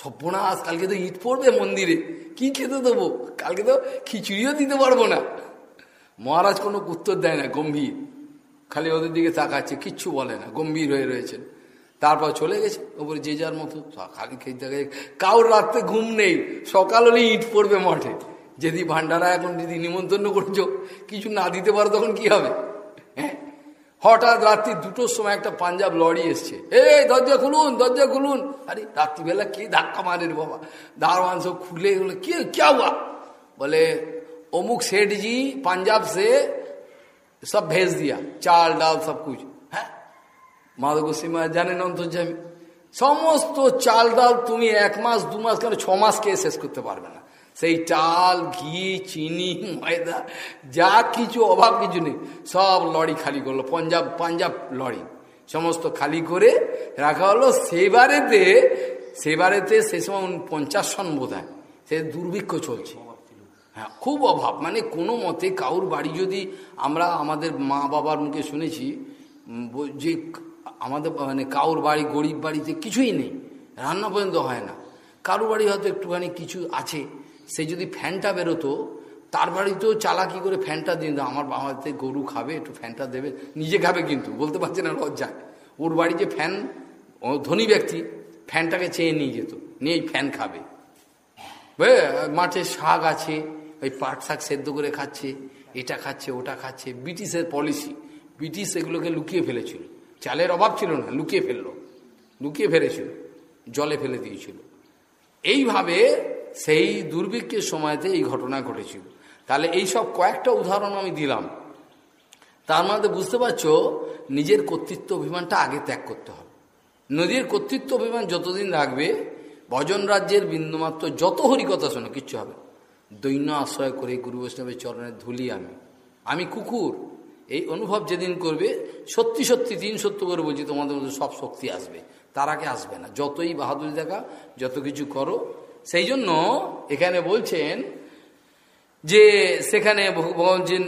A: সর্বনাশ, কালকে তো ইট পড়বে মন্দিরে। কি খেতে দেবো? কালকে তো খিচুড়িও দিতে পারব না। মহারাজ কোনো উত্তর দেয় না, গম্ভীর। খালি ওদের দিকে তাকাচ্ছে, কিচ্ছু বলে না, গম্ভীর হয়ে রয়েছেন। তারপর চলে গেছে ওপরে যে যার মতো খালি খেয়ে থাকে কাউর রাত্রে ঘুম নেই সকাল হলে ইট পড়বে মঠে যদি ভান্ডারা এখন যদি নিমন্ত্রণ করছো কিছু না দিতে পারো তখন কি হবে হ্যাঁ হঠাৎ রাত্রি দুটোর সময় একটা পাঞ্জাব লরি এসছে এই দরজা খুলুন দরজা খুলুন আরে রাত্রিবেলা কে ধাক্কা মারে বাবা দারওয়ান সব খুলে বলে কে क्या हुआ बोले অমুক सेठ जी पंजाब से सब भेज दिया चाल डाल सब कुछ হ্যাঁ মাধব সীমা জানেন অন্তর্জামী সমস্ত চাল ডাল তুমি এক মাস, দু মাস কেন ছ মাস কে শেষ করতে পারবে না। সেই চাল, ঘি, চিনি, ময়দা, যা কিছু অভাব কিছু নেই, সব লরি খালি করল, পঞ্জাব, পাঞ্জাব লরি। সমস্ত খালি করে রাখা হলো। সেবারেতে সেবারেতে সে সময় পঞ্চাশ সন বোধ হয়, সে দুর্ভিক্ষ চলছে। হ্যাঁ খুব অভাব। মানে কোনো মতে কাউর বাড়ি যদি আমরা আমাদের মা বাবার মুখে শুনেছি যে আমাদের মানে কাউর বাড়ি, গরিব বাড়িতে কিছুই নেই। রান্না পর্যন্ত হয় না। কারোর বাড়ি হয়তো একটুখানি কিছু আছে। সে যদি ফ্যানটা বেরোতো, তার বাড়িতেও চালাকি করে ফ্যানটা দিয়ে দাও আমার বাবাতে গরু খাবে, একটু ফ্যানটা দেবে। নিজে খাবে কিন্তু, বলতে পারছে না লজ্জায়। ওর বাড়ি যে ফ্যান ধনী ব্যক্তি, ফ্যানটাকে চেয়ে নিয়ে যেত। নিয়ে ফ্যান খাবে। মাঠে শাক আছে, ওই পাট শাক সেদ্ধ করে খাচ্ছে, এটা খাচ্ছে, ওটা খাচ্ছে। ব্রিটিশের পলিসি ব্রিটিশ এগুলোকে লুকিয়ে ফেলেছিল। চালের অভাব ছিল না, লুকিয়ে ফেলল। লুকিয়ে ফেলেছিল, জলে ফেলে দিয়েছিল। এইভাবে সেই দুর্ভিক্ষের সময়তে এই ঘটনা ঘটেছিল। তাহলে এই সব কয়েকটা উদাহরণ আমি দিলাম। তার মধ্যে বুঝতে পারছ, নিজের কর্তৃত্ব অভিমানটা আগে ত্যাগ করতে হবে। নদীর কর্তৃত্ব অভিমান যতদিন রাখবে, ভজন রাজ্যের বিন্দুমাত্র যত হরিকথা শোনো, কিচ্ছু হবে দৈন্য আশ্রয় করে গুরু বৈষ্ণবের চরণের ধুলি আমি আমি কুকুর এই অনুভব যেদিন করবে, সত্যি সত্যি তিন সত্য করে বলছি, তোমাদের মধ্যে সব শক্তি আসবে। তার আগে আসবে না। যতই বাহাদুরি দেখা যত কিছু করো, সেই জন্য এখানে বলছেন যে, সেখানে বলছেন,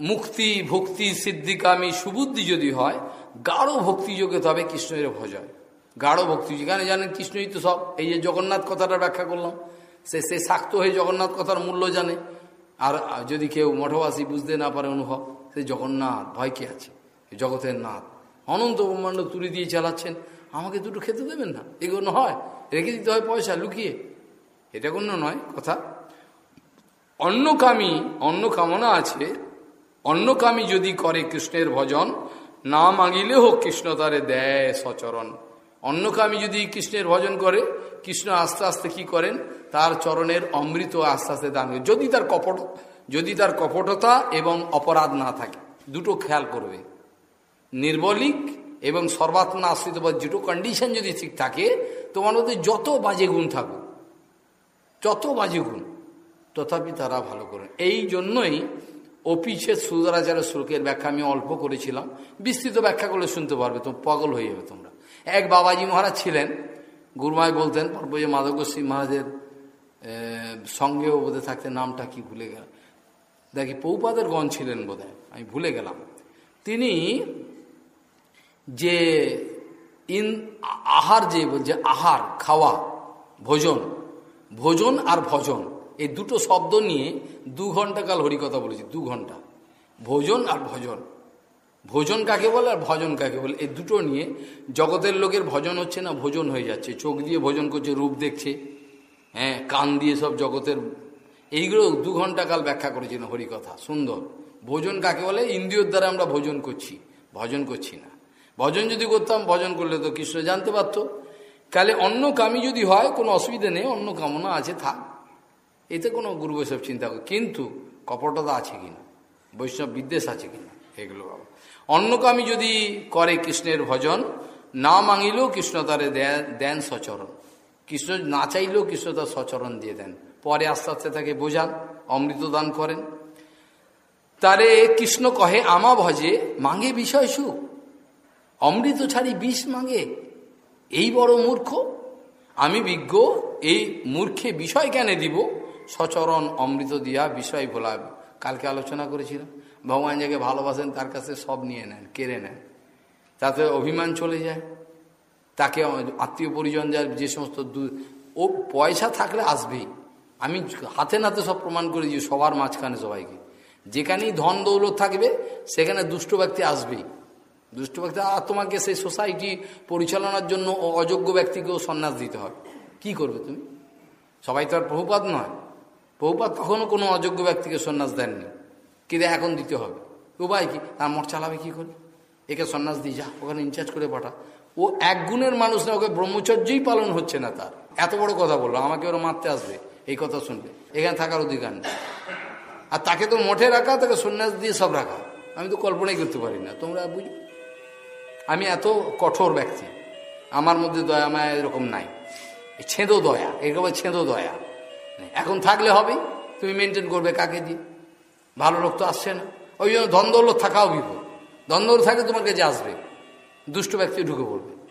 A: মুক্তি, ভক্তি, সিদ্ধিকামী, সুবুদ্ধি যদি হয়, গাঢ় ভক্তিযোগে তবে কৃষ্ণের ভজয় গাঢ় ভক্তি যেখানে জানেন, কৃষ্ণই তো সব এই যে জগন্নাথ কথাটা ব্যাখ্যা করলাম, সে সে শাক্ত হয়ে জগন্নাথ কথার মূল্য জানে। আর যদি কেউ মঠবাসী বুঝতে না পারে অনুভব সে জগন্নাথ, ভয় কে আছে? জগতের নাথ। অনন্ত ব্রহ্মাণ্ড তুলে দিয়ে চালাচ্ছেন। আমাকে দুটো খেতে দেবেন না? এগুলো হয়? রেখে দিতে হয় পয়সা, লুকিয়ে। এটা কোনো নয়, কথা। অন্নকামী অন্য কামনা আছে। অন্নকামী যদি করে কৃষ্ণের ভজন, না মাগিলে হোক কৃষ্ণ তারে দেয় সচরণ। অন্নকামী যদি কৃষ্ণের ভজন করে, কৃষ্ণ আস্তে আস্তে কি করেন? তার চরণের অমৃত আস্তে আস্তে দান যদি তার কপট যদি তার কপটতা এবং অপরাধ না থাকে, দুটো খেয়াল করবে। নির্বলিক এবং সর্বাত্মা আশ্রিত বা দুটো কন্ডিশন যদি ঠিক থাকে, তোমার মধ্যে যত বাজে গুণ থাকুক, যত বাজে গুণ, তথাপি তারা ভালো করেন এই জন্যই অপিছে সুদরাচার্য শ্লোকের ব্যাখ্যা আমি অল্প করেছিলাম। বিস্তৃত ব্যাখ্যা করলে শুনতে পারবে, তো পাগল হয়ে যাবে তোমরা। এক বাবাজি মহারাজ ছিলেন গুরুমাই বলতেন পর্ব যে মাধব সিং মহারাজের সঙ্গেও বোধহয় থাকতে নামটা কি ভুলে গেল দেখি পৌপাদের গণ ছিলেন বোধহয়, আমি ভুলে গেলাম। তিনি যে ইন আহার যে যে আহার, খাওয়া, ভোজন ভোজন আর ভজন, এই দুটো শব্দ নিয়ে দু ঘণ্টা কাল হরিকথা বলেছি, দু ঘণ্টা। ভোজন আর ভজন। ভোজন কাকে বলে আর ভজন কাকে বলে, এই দুটো নিয়ে জগতের লোকের ভজন হচ্ছে না, ভোজন হয়ে যাচ্ছে। চোখ দিয়ে ভোজন করছে, রূপ দেখছে। হ্যাঁ কান দিয়ে সব জগতের এইগুলো দু ঘণ্টা কাল ব্যাখ্যা করেছেন হরিকথা, সুন্দর। ভোজন কাকে বলে? ইন্দ্রিয়র দ্বারা আমরা ভোজন করছি। ভজন করছি না। ভজন যদি করতাম, ভজন করলে তো কৃষ্ণ জানতে পারতো। কালে অন্য কামি যদি হয়, কোনো অসুবিধা নেই অন্য কামনা আছে, থাক। এতে কোনো গুরু বৈষ্ণব চিন্তা করে কিন্তু কপটতা আছে কিনা? বৈষ্ণব বিদ্বেষ আছে কিনা? এগুলো বাবা। অন্নকামী যদি করে কৃষ্ণের ভজন, না মাঙিলেও কৃষ্ণ তারে দেন সচরণ। কৃষ্ণ না চাইলেও কৃষ্ণ তার সচরণ দিয়ে দেন। পরে আস্তে আস্তে তাকে বোঝান অমৃত দান করেন। তারে কৃষ্ণ কহে, আমা ভজে মাঙ্গে বিষয় সুখ অমৃত ছাড়ি বিষ মাঙ্গে এই বড় মূর্খ, আমি বিজ্ঞ, এই মূর্খে বিষয় কেন দিব? সচরণ অমৃত দিয়া বিষয় ভোলা কালকে আলোচনা করেছিলাম। ভগবান যাকে ভালোবাসেন, তার কাছে সব নিয়ে নেন, কেড়ে নেন। তাতে অভিমান চলে যায়। তাকে আত্মীয় পরিজন যার যে সমস্ত ও পয়সা থাকলে আসবেই। আমি হাতে নাতে সব প্রমাণ করে যে সবার মাঝখানে সবাইকে। যেখানেই ধন দৌলত থাকবে, সেখানে দুষ্ট ব্যক্তি আসবেই। দুষ্ট ব্যক্তি, আর তোমাকে সেই সোসাইটি পরিচালনার জন্য অযোগ্য ব্যক্তিকেও সন্ন্যাস দিতে হয় কি করবে তুমি? সবাই তো আর প্রভুপাত নয়। প্রভুপাত কখনো কোনো অযোগ্য ব্যক্তিকে সন্ন্যাস দেননি। কিন্তু এখন দিতে হবে। উপায় কি? তার মঠ চালাবে কি করে? একে সন্ন্যাস দিয়ে যা, ওখানে ইনচার্জ করে পাঠা। ও এক গুণের মানুষ না, ওকে ব্রহ্মচর্যই পালন হচ্ছে না তার। এত বড় কথা বলল, আমাকে ওরা মারতে আসবে। এই কথা শুনবে। এখানে থাকার অধিকার নেই। আর তাকে তো মঠে রাখা, তাকে সন্ন্যাস দিয়ে সব রাখা। আমি তো কল্পনাই করতে পারি না। তোমরা বুঝো আমি এত কঠোর ব্যক্তি। আমার মধ্যে দয়া মায়া এরকম নাই। ছেঁদো দয়া এরকম ছেঁদো দয়া। এখন থাকলে হবে। তুমি মেনটেন করবে কাকে দিয়ে? ভালো লোক তো আসছে না। ওই জন্য দ্বন্দ্বলোক থাকাও বিপদ। দ্বন্দ্ব থাকলে তোমার কাছে আসবে। দুষ্ট ব্যক্তি ঢুকে পড়বে।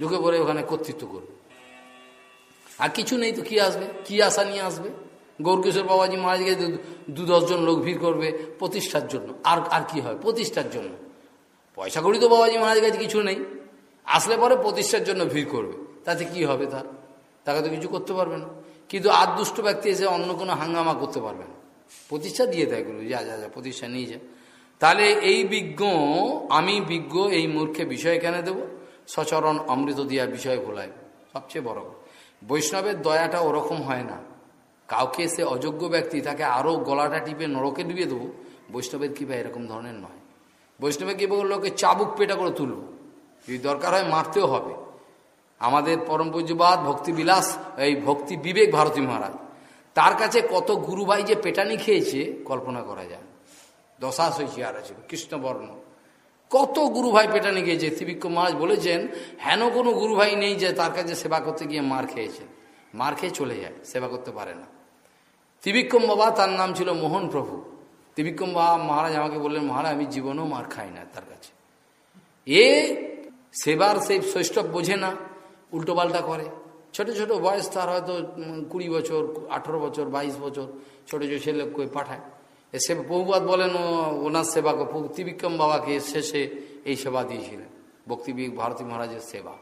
A: ঢুকে পড়ে ওখানে কর্তৃত্ব করবে। আর কিছু নেই তো, কি আসবে? কি আশা নিয়ে আসবে? গৌরকিশোর বাবাজি মারা গিয়ে দু দশজন লোক ভিড় করবে প্রতিষ্ঠার জন্য। আর আর কি হয়? প্রতিষ্ঠার জন্য। পয়সা করি তো বাবাজি মহারাজ কাছে কিছু নেই। আসলে পরে প্রতিষ্ঠার জন্য ভিড় করবে। তাতে কি হবে তার? তাকে তো কিছু করতে পারবে না। কিন্তু আর দুষ্ট ব্যক্তি এসে অন্য কোনো হাঙ্গামা করতে পারবে না। প্রতিষ্ঠা দিয়ে দেয় গুরু, যা যা যা, প্রতিষ্ঠা নিয়ে যায় তাহলে এই বিজ্ঞ, আমি বিজ্ঞ, এই মূর্খে বিষয় কেন দেব? সচরণ অমৃত দিয়া বিষয় ভোলায়। সবচেয়ে বড় বৈষ্ণবের দয়াটা ওরকম হয় না। কাউকে সে অযোগ্য ব্যক্তি, তাকে আরও গলাটা টিপে নরকে ডুবিয়ে দেবো, বৈষ্ণবের কৃপা এরকম ধরনের নয়। বৈষ্ণবের কৃপা লোকে চাবুক পেটা করে তুলব যদি দরকার হয় মারতেও হবে। আমাদের পরম পূজ্যবাদ ভক্তিবিলাস এই ভক্তি বিবেক ভারতী মহারাজ। তার কাছে কত গুরুভাই যে পেটানি খেয়েছে, কল্পনা করা যায় দশাশ হয়েছে আর আছে, কৃষ্ণবর্ণ। কত গুরুভাই পেটানি গিয়েছে। ত্রিবিক্রম মহারাজ বলেছেন, হেন কোনো গুরুভাই নেই যে তার কাছে সেবা করতে গিয়ে মার খেয়েছে। মার খেয়ে চলে যায়, সেবা করতে পারে না। ত্রিবিক্রম বাবা, তার নাম ছিল মোহন প্রভু। ত্রিবিক্রম বাবা মহারাজ আমাকে বললেন, মহারাজ, আমি জীবনেও মার খাই না তার কাছে। এ সেবার সেই শৈষ্ঠব বোঝে না উল্টোপাল্টা করে। ছোট ছোট বয়স তার হয়তো কুড়ি বছর, আঠেরো বছর, বাইশ বছর ছোট ছোট ছেলে পাঠায়। সে বহুবাদ বলেন ওনার সেবা ত্রিবিক্রম বাবাকে শেষে এই সেবা দিয়েছিলেন, ভক্তিবিক ভারতী মহারাজের সেবা।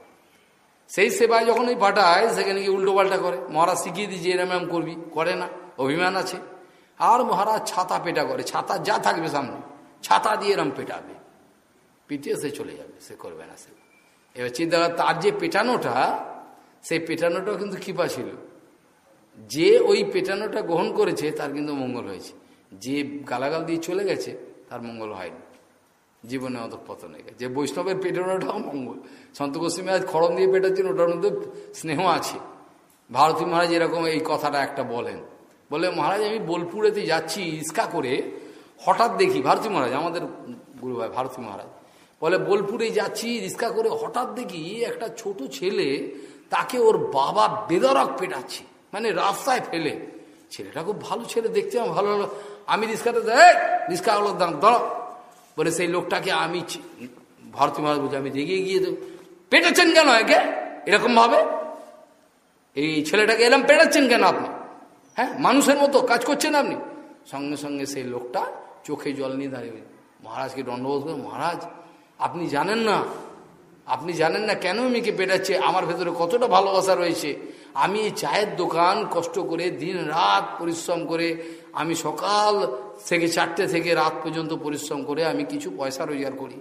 A: সেই সেবায় যখন ওই পাঠায় সেখানে গিয়ে উল্টো পাল্টা করে, মহারাজ, শিখিয়ে দিয়েছে, এরম এরম করবি। করে না, অভিমান আছে। আর মহারাজ, ছাতা পেটা করে, ছাতা যা থাকবে সামনে, ছাতা দিয়ে এরম পেটাবে। পিটিয়ে সে চলে যাবে, সে করবে না সে এবার চিন্তা তার যে পেটানোটা, সেই পেটানোটাও কিন্তু কৃপা ছিল। যে ওই পেটানোটা গ্রহণ করেছে, তার কিন্তু মঙ্গল হয়েছে। যে গালাগাল দিয়ে চলে গেছে, তার মঙ্গল হয়নি। জীবনে অত পতন হয়ে গেছে। যে বৈষ্ণবের পেটানোটাও মঙ্গল। সন্ত গোস্বামী আজ খড়ম দিয়ে পেটাচ্ছেন, ওটার মধ্যে স্নেহ আছে। ভারতী মহারাজ এরকম এই কথাটা একটা বলেন। বলে, মহারাজ, আমি বোলপুরেতে যাচ্ছি ইস্কা করে, হঠাৎ দেখি, ভারতী মহারাজ, আমাদের গুরু ভাই ভারতী মহারাজ, বলে বোলপুরে যাচ্ছি রিস্কা করে হঠাৎ দেখি একটা ছোট ছেলে, তাকে ওর বাবা বেদরক পেটাচ্ছে মানে রাস্তায় ফেলে। ছেলেটা খুব ভালো ছেলে, দেখতে আমার ভালো আমি রিস্কাতে রিস্কা হলো দাঁড়ো বলে সেই লোকটাকে আমি ভারতী মহারাজ বলছি, আমি রেগে গিয়ে দেবো পেটেছেন কেন একে? এরকম ভাবে? এই ছেলেটাকে এলাম পেটাচ্ছেন কেন আপনি? হ্যাঁ মানুষের মতো, কাজ করছেন আপনি? সঙ্গে সঙ্গে সেই লোকটা চোখে জল নিয়ে দাঁড়িয়ে মহারাজকে দণ্ডবোধ করে, মহারাজ। আপনি জানেন না, আপনি জানেন না কেন মেয়েকে পেটাচ্ছে? আমার ভেতরে কতটা ভালোবাসা রয়েছে। আমি চায়ের দোকান কষ্ট করে দিন রাত পরিশ্রম করে আমি সকাল থেকে চারটে থেকে রাত পর্যন্ত পরিশ্রম করে আমি কিছু পয়সা রোজগার করি।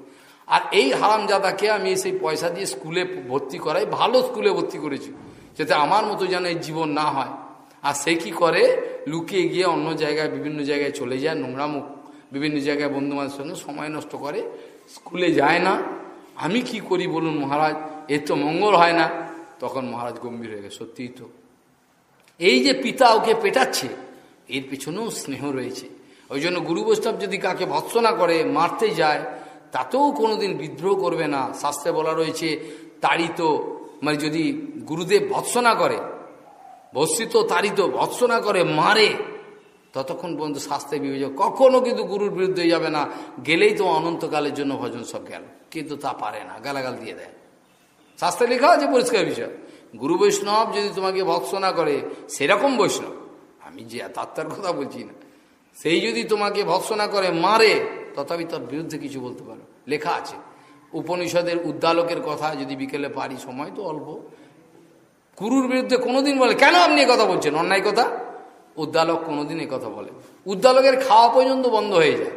A: আর এই হারামজাদাকে আমি সেই পয়সা দিয়ে স্কুলে ভর্তি করাই, ভালো স্কুলে ভর্তি করেছি, যাতে আমার মতো যেন এই জীবন না হয়। আর সে কি করে? লুকিয়ে গিয়ে অন্য জায়গায়, বিভিন্ন জায়গায় চলে যায় নোংরা মুখ বিভিন্ন জায়গায় বন্ধু বান্ধবের সঙ্গে সময় নষ্ট করে, স্কুলে যায় না। আমি কি করি বলুন মহারাজ? এর তো মঙ্গল হয় না। তখন মহারাজ গম্ভীর হয়ে গেছে সত্যিই তো। এই যে পিতা ওকে পেটাচ্ছে এর পিছনেও স্নেহ রয়েছে। ওই জন্য গুরু বৈষ্ণব যদি কাকে ভৎসনা করে, মারতে যায়, তাতেও কোনোদিন বিদ্রোহ করবে না। শাস্ত্রে বলা রয়েছে, তাড়িত মানে যদি গুরুদেব ভৎসনা করে ভস্মিত তাড়িত ভৎসনা করে, মারে, ততক্ষণ পর্যন্ত শাস্ত্রে বিবেচক কখনো কিন্তু গুরুর বিরুদ্ধে যাবে না। গেলেই তো অনন্তকালের জন্য ভজন সব গেল। কিন্তু তা পারে না, গালাগাল দিয়ে দেয়। শাস্ত্রে লেখা আছে, পরিষ্কার বিষয়। গুরু বৈষ্ণব যদি তোমাকে ভৎসনা করে, সেরকম বৈষ্ণব। আমি যে তাত্তার কথা বলছি না। সেই যদি তোমাকে ভৎসনা করে, মারে, তথাপি তার বিরুদ্ধে কিছু বলতে পারো। লেখা আছে, উপনিষদের উদ্দালকের কথা যদি বিকেলে পারি, সময় তো অল্প। কুরুর বিরুদ্ধে কোনোদিন বলে, কেন আপনি কথা বলছেন? অন্যায় কথা? উদ্দালক কোনোদিন কথা বলে। উদ্দালকের খাওয়া পর্যন্ত বন্ধ হয়ে যায়।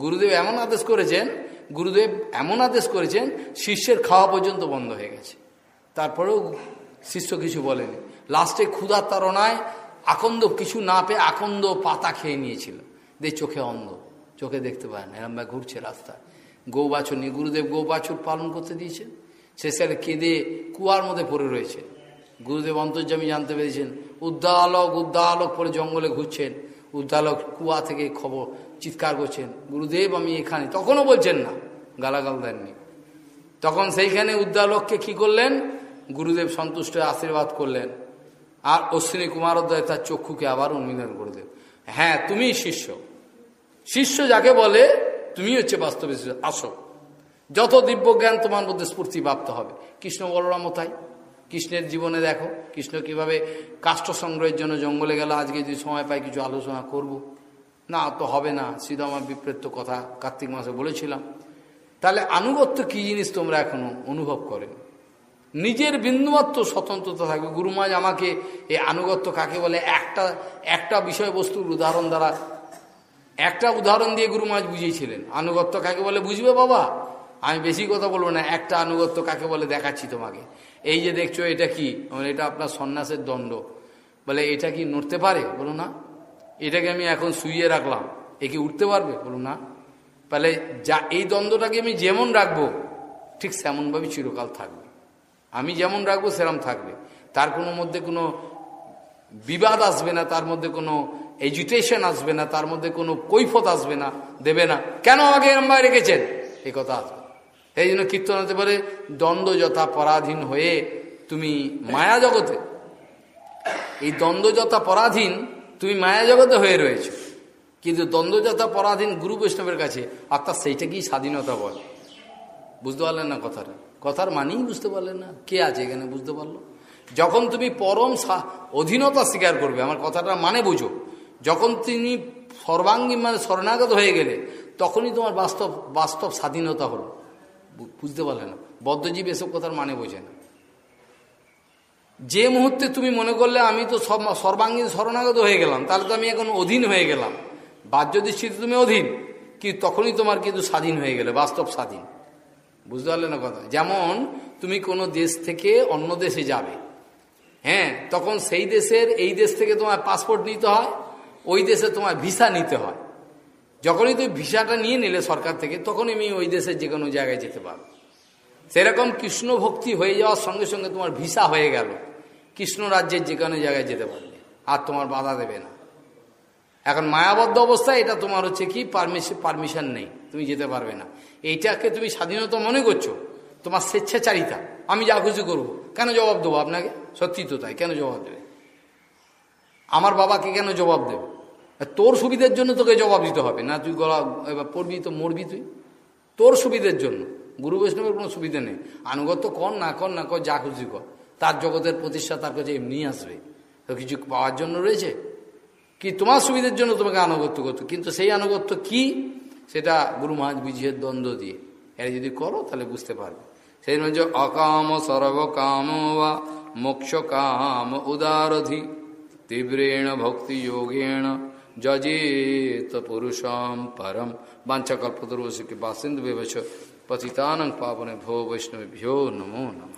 A: গুরুদেব এমন আদেশ করেছেন, গুরুদেব এমন আদেশ করেছেন, শিষ্যের খাওয়া পর্যন্ত বন্ধ হয়ে গেছে। তারপরেও শিষ্য কিছু বলেনি। লাস্টে ক্ষুধার তারণায় আকন্দ, কিছু না পেয়ে আকন্দ পাতা খেয়ে নিয়েছিল। দে চোখে অন্ধ, চোখে দেখতে পায় না এরম ঘুরছে রাস্তায়। গৌ নিয়ে, গুরুদেব গৌ বাছুর পালন করতে সে স্যার কেঁদে কুয়ার মধ্যে পড়ে রয়েছে। গুরুদেব অন্তর্জামী জানতে পেরেছেন উদ্দালক উদ্দালক পরে জঙ্গলে ঘুরছেন। উদ্দালক কুয়া থেকে খবর, চিৎকার করছেন, গুরুদেব, আমি এখানে। তখনও বলছেন না, গালাগাল দেননি। তখন সেইখানে উদ্দালককে কি করলেন? গুরুদেব সন্তুষ্ট আশীর্বাদ করলেন। আর অশ্বিনী কুমারোদয় তার চক্ষুকে আবার উন্মিলন করে দেব। হ্যাঁ তুমি শিষ্য। শিষ্য যাকে বলে, তুমি হচ্ছে বাস্তবে। আসো। যত দিব্য জ্ঞান তোমার মধ্যে স্ফূর্তি প্রাপ্ত হবে। কৃষ্ণ বলরামও তাই। কৃষ্ণের জীবনে দেখো, কৃষ্ণ কীভাবে কাষ্ঠ সংগ্রহের জন্য জঙ্গলে গেল, আজকে যদি সময় পাই কিছু আলোচনা করব। না, তো হবে না। শ্রীদামার বিপ্রেত্য কথা কার্তিক মাসে বলেছিলাম। তাহলে আনুগত্য কি জিনিস তোমরা এখনও অনুভব করেন? নিজের বিন্দুমাত্র স্বতন্ত্রতা থাকবে গুরুমাজ আমাকে এই আনুগত্য কাকে বলে? একটা একটা বিষয়বস্তুর উদাহরণ দ্বারা, একটা উদাহরণ দিয়ে গুরুমাজ বুঝিয়েছিলেন। আনুগত্য কাকে বলে? বুঝবে বাবা? আমি বেশি কথা বলব না, একটা আনুগত্য কাকে বলে দেখাচ্ছি তোমাকে। এই যে দেখছ, এটা কি? বলে, এটা আপনার সন্ন্যাসের দণ্ড। বলে, এটা কি নড়তে পারে? বলো না। এটাকে আমি এখন শুইয়ে রাখলাম। এ কি উঠতে পারবে? বলো না। তাহলে যা, এই দ্বন্দ্বটাকে আমি যেমন রাখব, ঠিক সেমনভাবে চিরকাল থাকবে। আমি যেমন রাখব, সেরম থাকবে। তার কোনো মধ্যে কোনো বিবাদ আসবে না, তার মধ্যে কোনো এজুটেশন আসবে না, তার মধ্যে কোনো কৈফত আসবে না, দেবে না। কেন আমাকে এরম ভাবে রেখেছেন? এই কথা আসবে এই জন্য কীর্তন হতে পারে, দ্বন্দ্ব যথা পরাধীন হয়ে তুমি মায়া জগতে, এই দ্বন্দ্ব যথা পরাধীন তুমি মায়া জগতে হয়ে রয়েছে। কিন্তু দ্বন্দ্ব যথা পরাধীন গুরু বৈষ্ণবের কাছে অর্থাৎ সেইটাকেই স্বাধীনতা বলে। বুঝতে পারলেন না কথাটা? কথার মানেই বুঝতে পারলেন না। কে আছে এখানে বুঝতে পারল? যখন তুমি পরম অধীনতা স্বীকার করবে, আমার কথাটা মানে বুঝো। যখন তিনি সর্বাঙ্গীন মানে শরণাগত হয়ে গেলে, তখনই তোমার বাস্তব বাস্তব স্বাধীনতা হলো। বুঝতে পারলে না। বদ্ধজীব এসব কথার মানে বোঝে না। যে মুহূর্তে তুমি মনে করলে, আমি তো সব সর্বাঙ্গীন শরণাগত হয়ে গেলাম, তাহলে তো আমি এখন অধীন হয়ে গেলাম। বাহ্য দৃষ্টিতে তুমি অধীন কি তখনই তোমার কিন্তু স্বাধীন হয়ে গেলে, বাস্তব স্বাধীন। বুঝতে পারলে না কথা? যেমন তুমি কোনো দেশ থেকে অন্য দেশে যাবে হ্যাঁ তখন সেই দেশের, এই দেশ থেকে তোমার পাসপোর্ট নিতে হয়, ওই দেশে তোমার ভিসা নিতে হয়। যখনই তুমি ভিসাটা নিয়ে নিলে সরকার থেকে, তখনই আমি ওই দেশের যে কোনো জায়গায় যেতে পারব সেরকম কৃষ্ণ ভক্তি হয়ে যাওয়ার সঙ্গে সঙ্গে তোমার ভিসা হয়ে গেল। কৃষ্ণ রাজ্যের যে কোনো জায়গায় যেতে পারবে, আর তোমার বাধা দেবে না। এখন মায়াবদ্ধ অবস্থায় এটা তোমার হচ্ছে কি পারমিশন পারমিশন নেই, তুমি যেতে পারবে না। এইটাকে তুমি স্বাধীনতা মনে করছ, তোমার স্বেচ্ছাচারিতা, আমি যা খুশি করব, কেন জবাব দেবো আপনাকে? সত্যি তো তাই, কেন জবাব দেবে? আমার বাবাকে কেন জবাব দেবে? তোর সুবিধের জন্য তোকে জবাব দিতে হবে, না তুই গলা এবার পড়বি তো মরবি তুই? তোর সুবিধের জন্য, গুরু বৈষ্ণবের কোনো সুবিধা নেই। আনুগত্য কর, না কর না কর, যা খুশি কর। তার জগতের প্রতিষ্ঠা তার কাছে এমনি আসবে। তো কিছু পাওয়ার জন্য রয়েছে? কি তোমার সুবিধার জন্য তোমাকে আনুগত্য করতো? কিন্তু সেই আনুগত্য কি? সেটা গুরু মহাজ বুঝিয়ে দ্বন্দ্ব দিয়ে। এটা যদি করো, তাহলে বুঝতে পারবে। সেই জন্য অকাম সর্বকাম বা মোক্ষ কাম উদারধি তীব্রেণ ভক্তি যোগেণ যজেত পুরুষম পরম বাঞ্ছা কল্পতরুষকে বাসিন্দ বেবছ পতিতানং পাবনে ভো বৈষ্ণবেভ্यो নমো নম।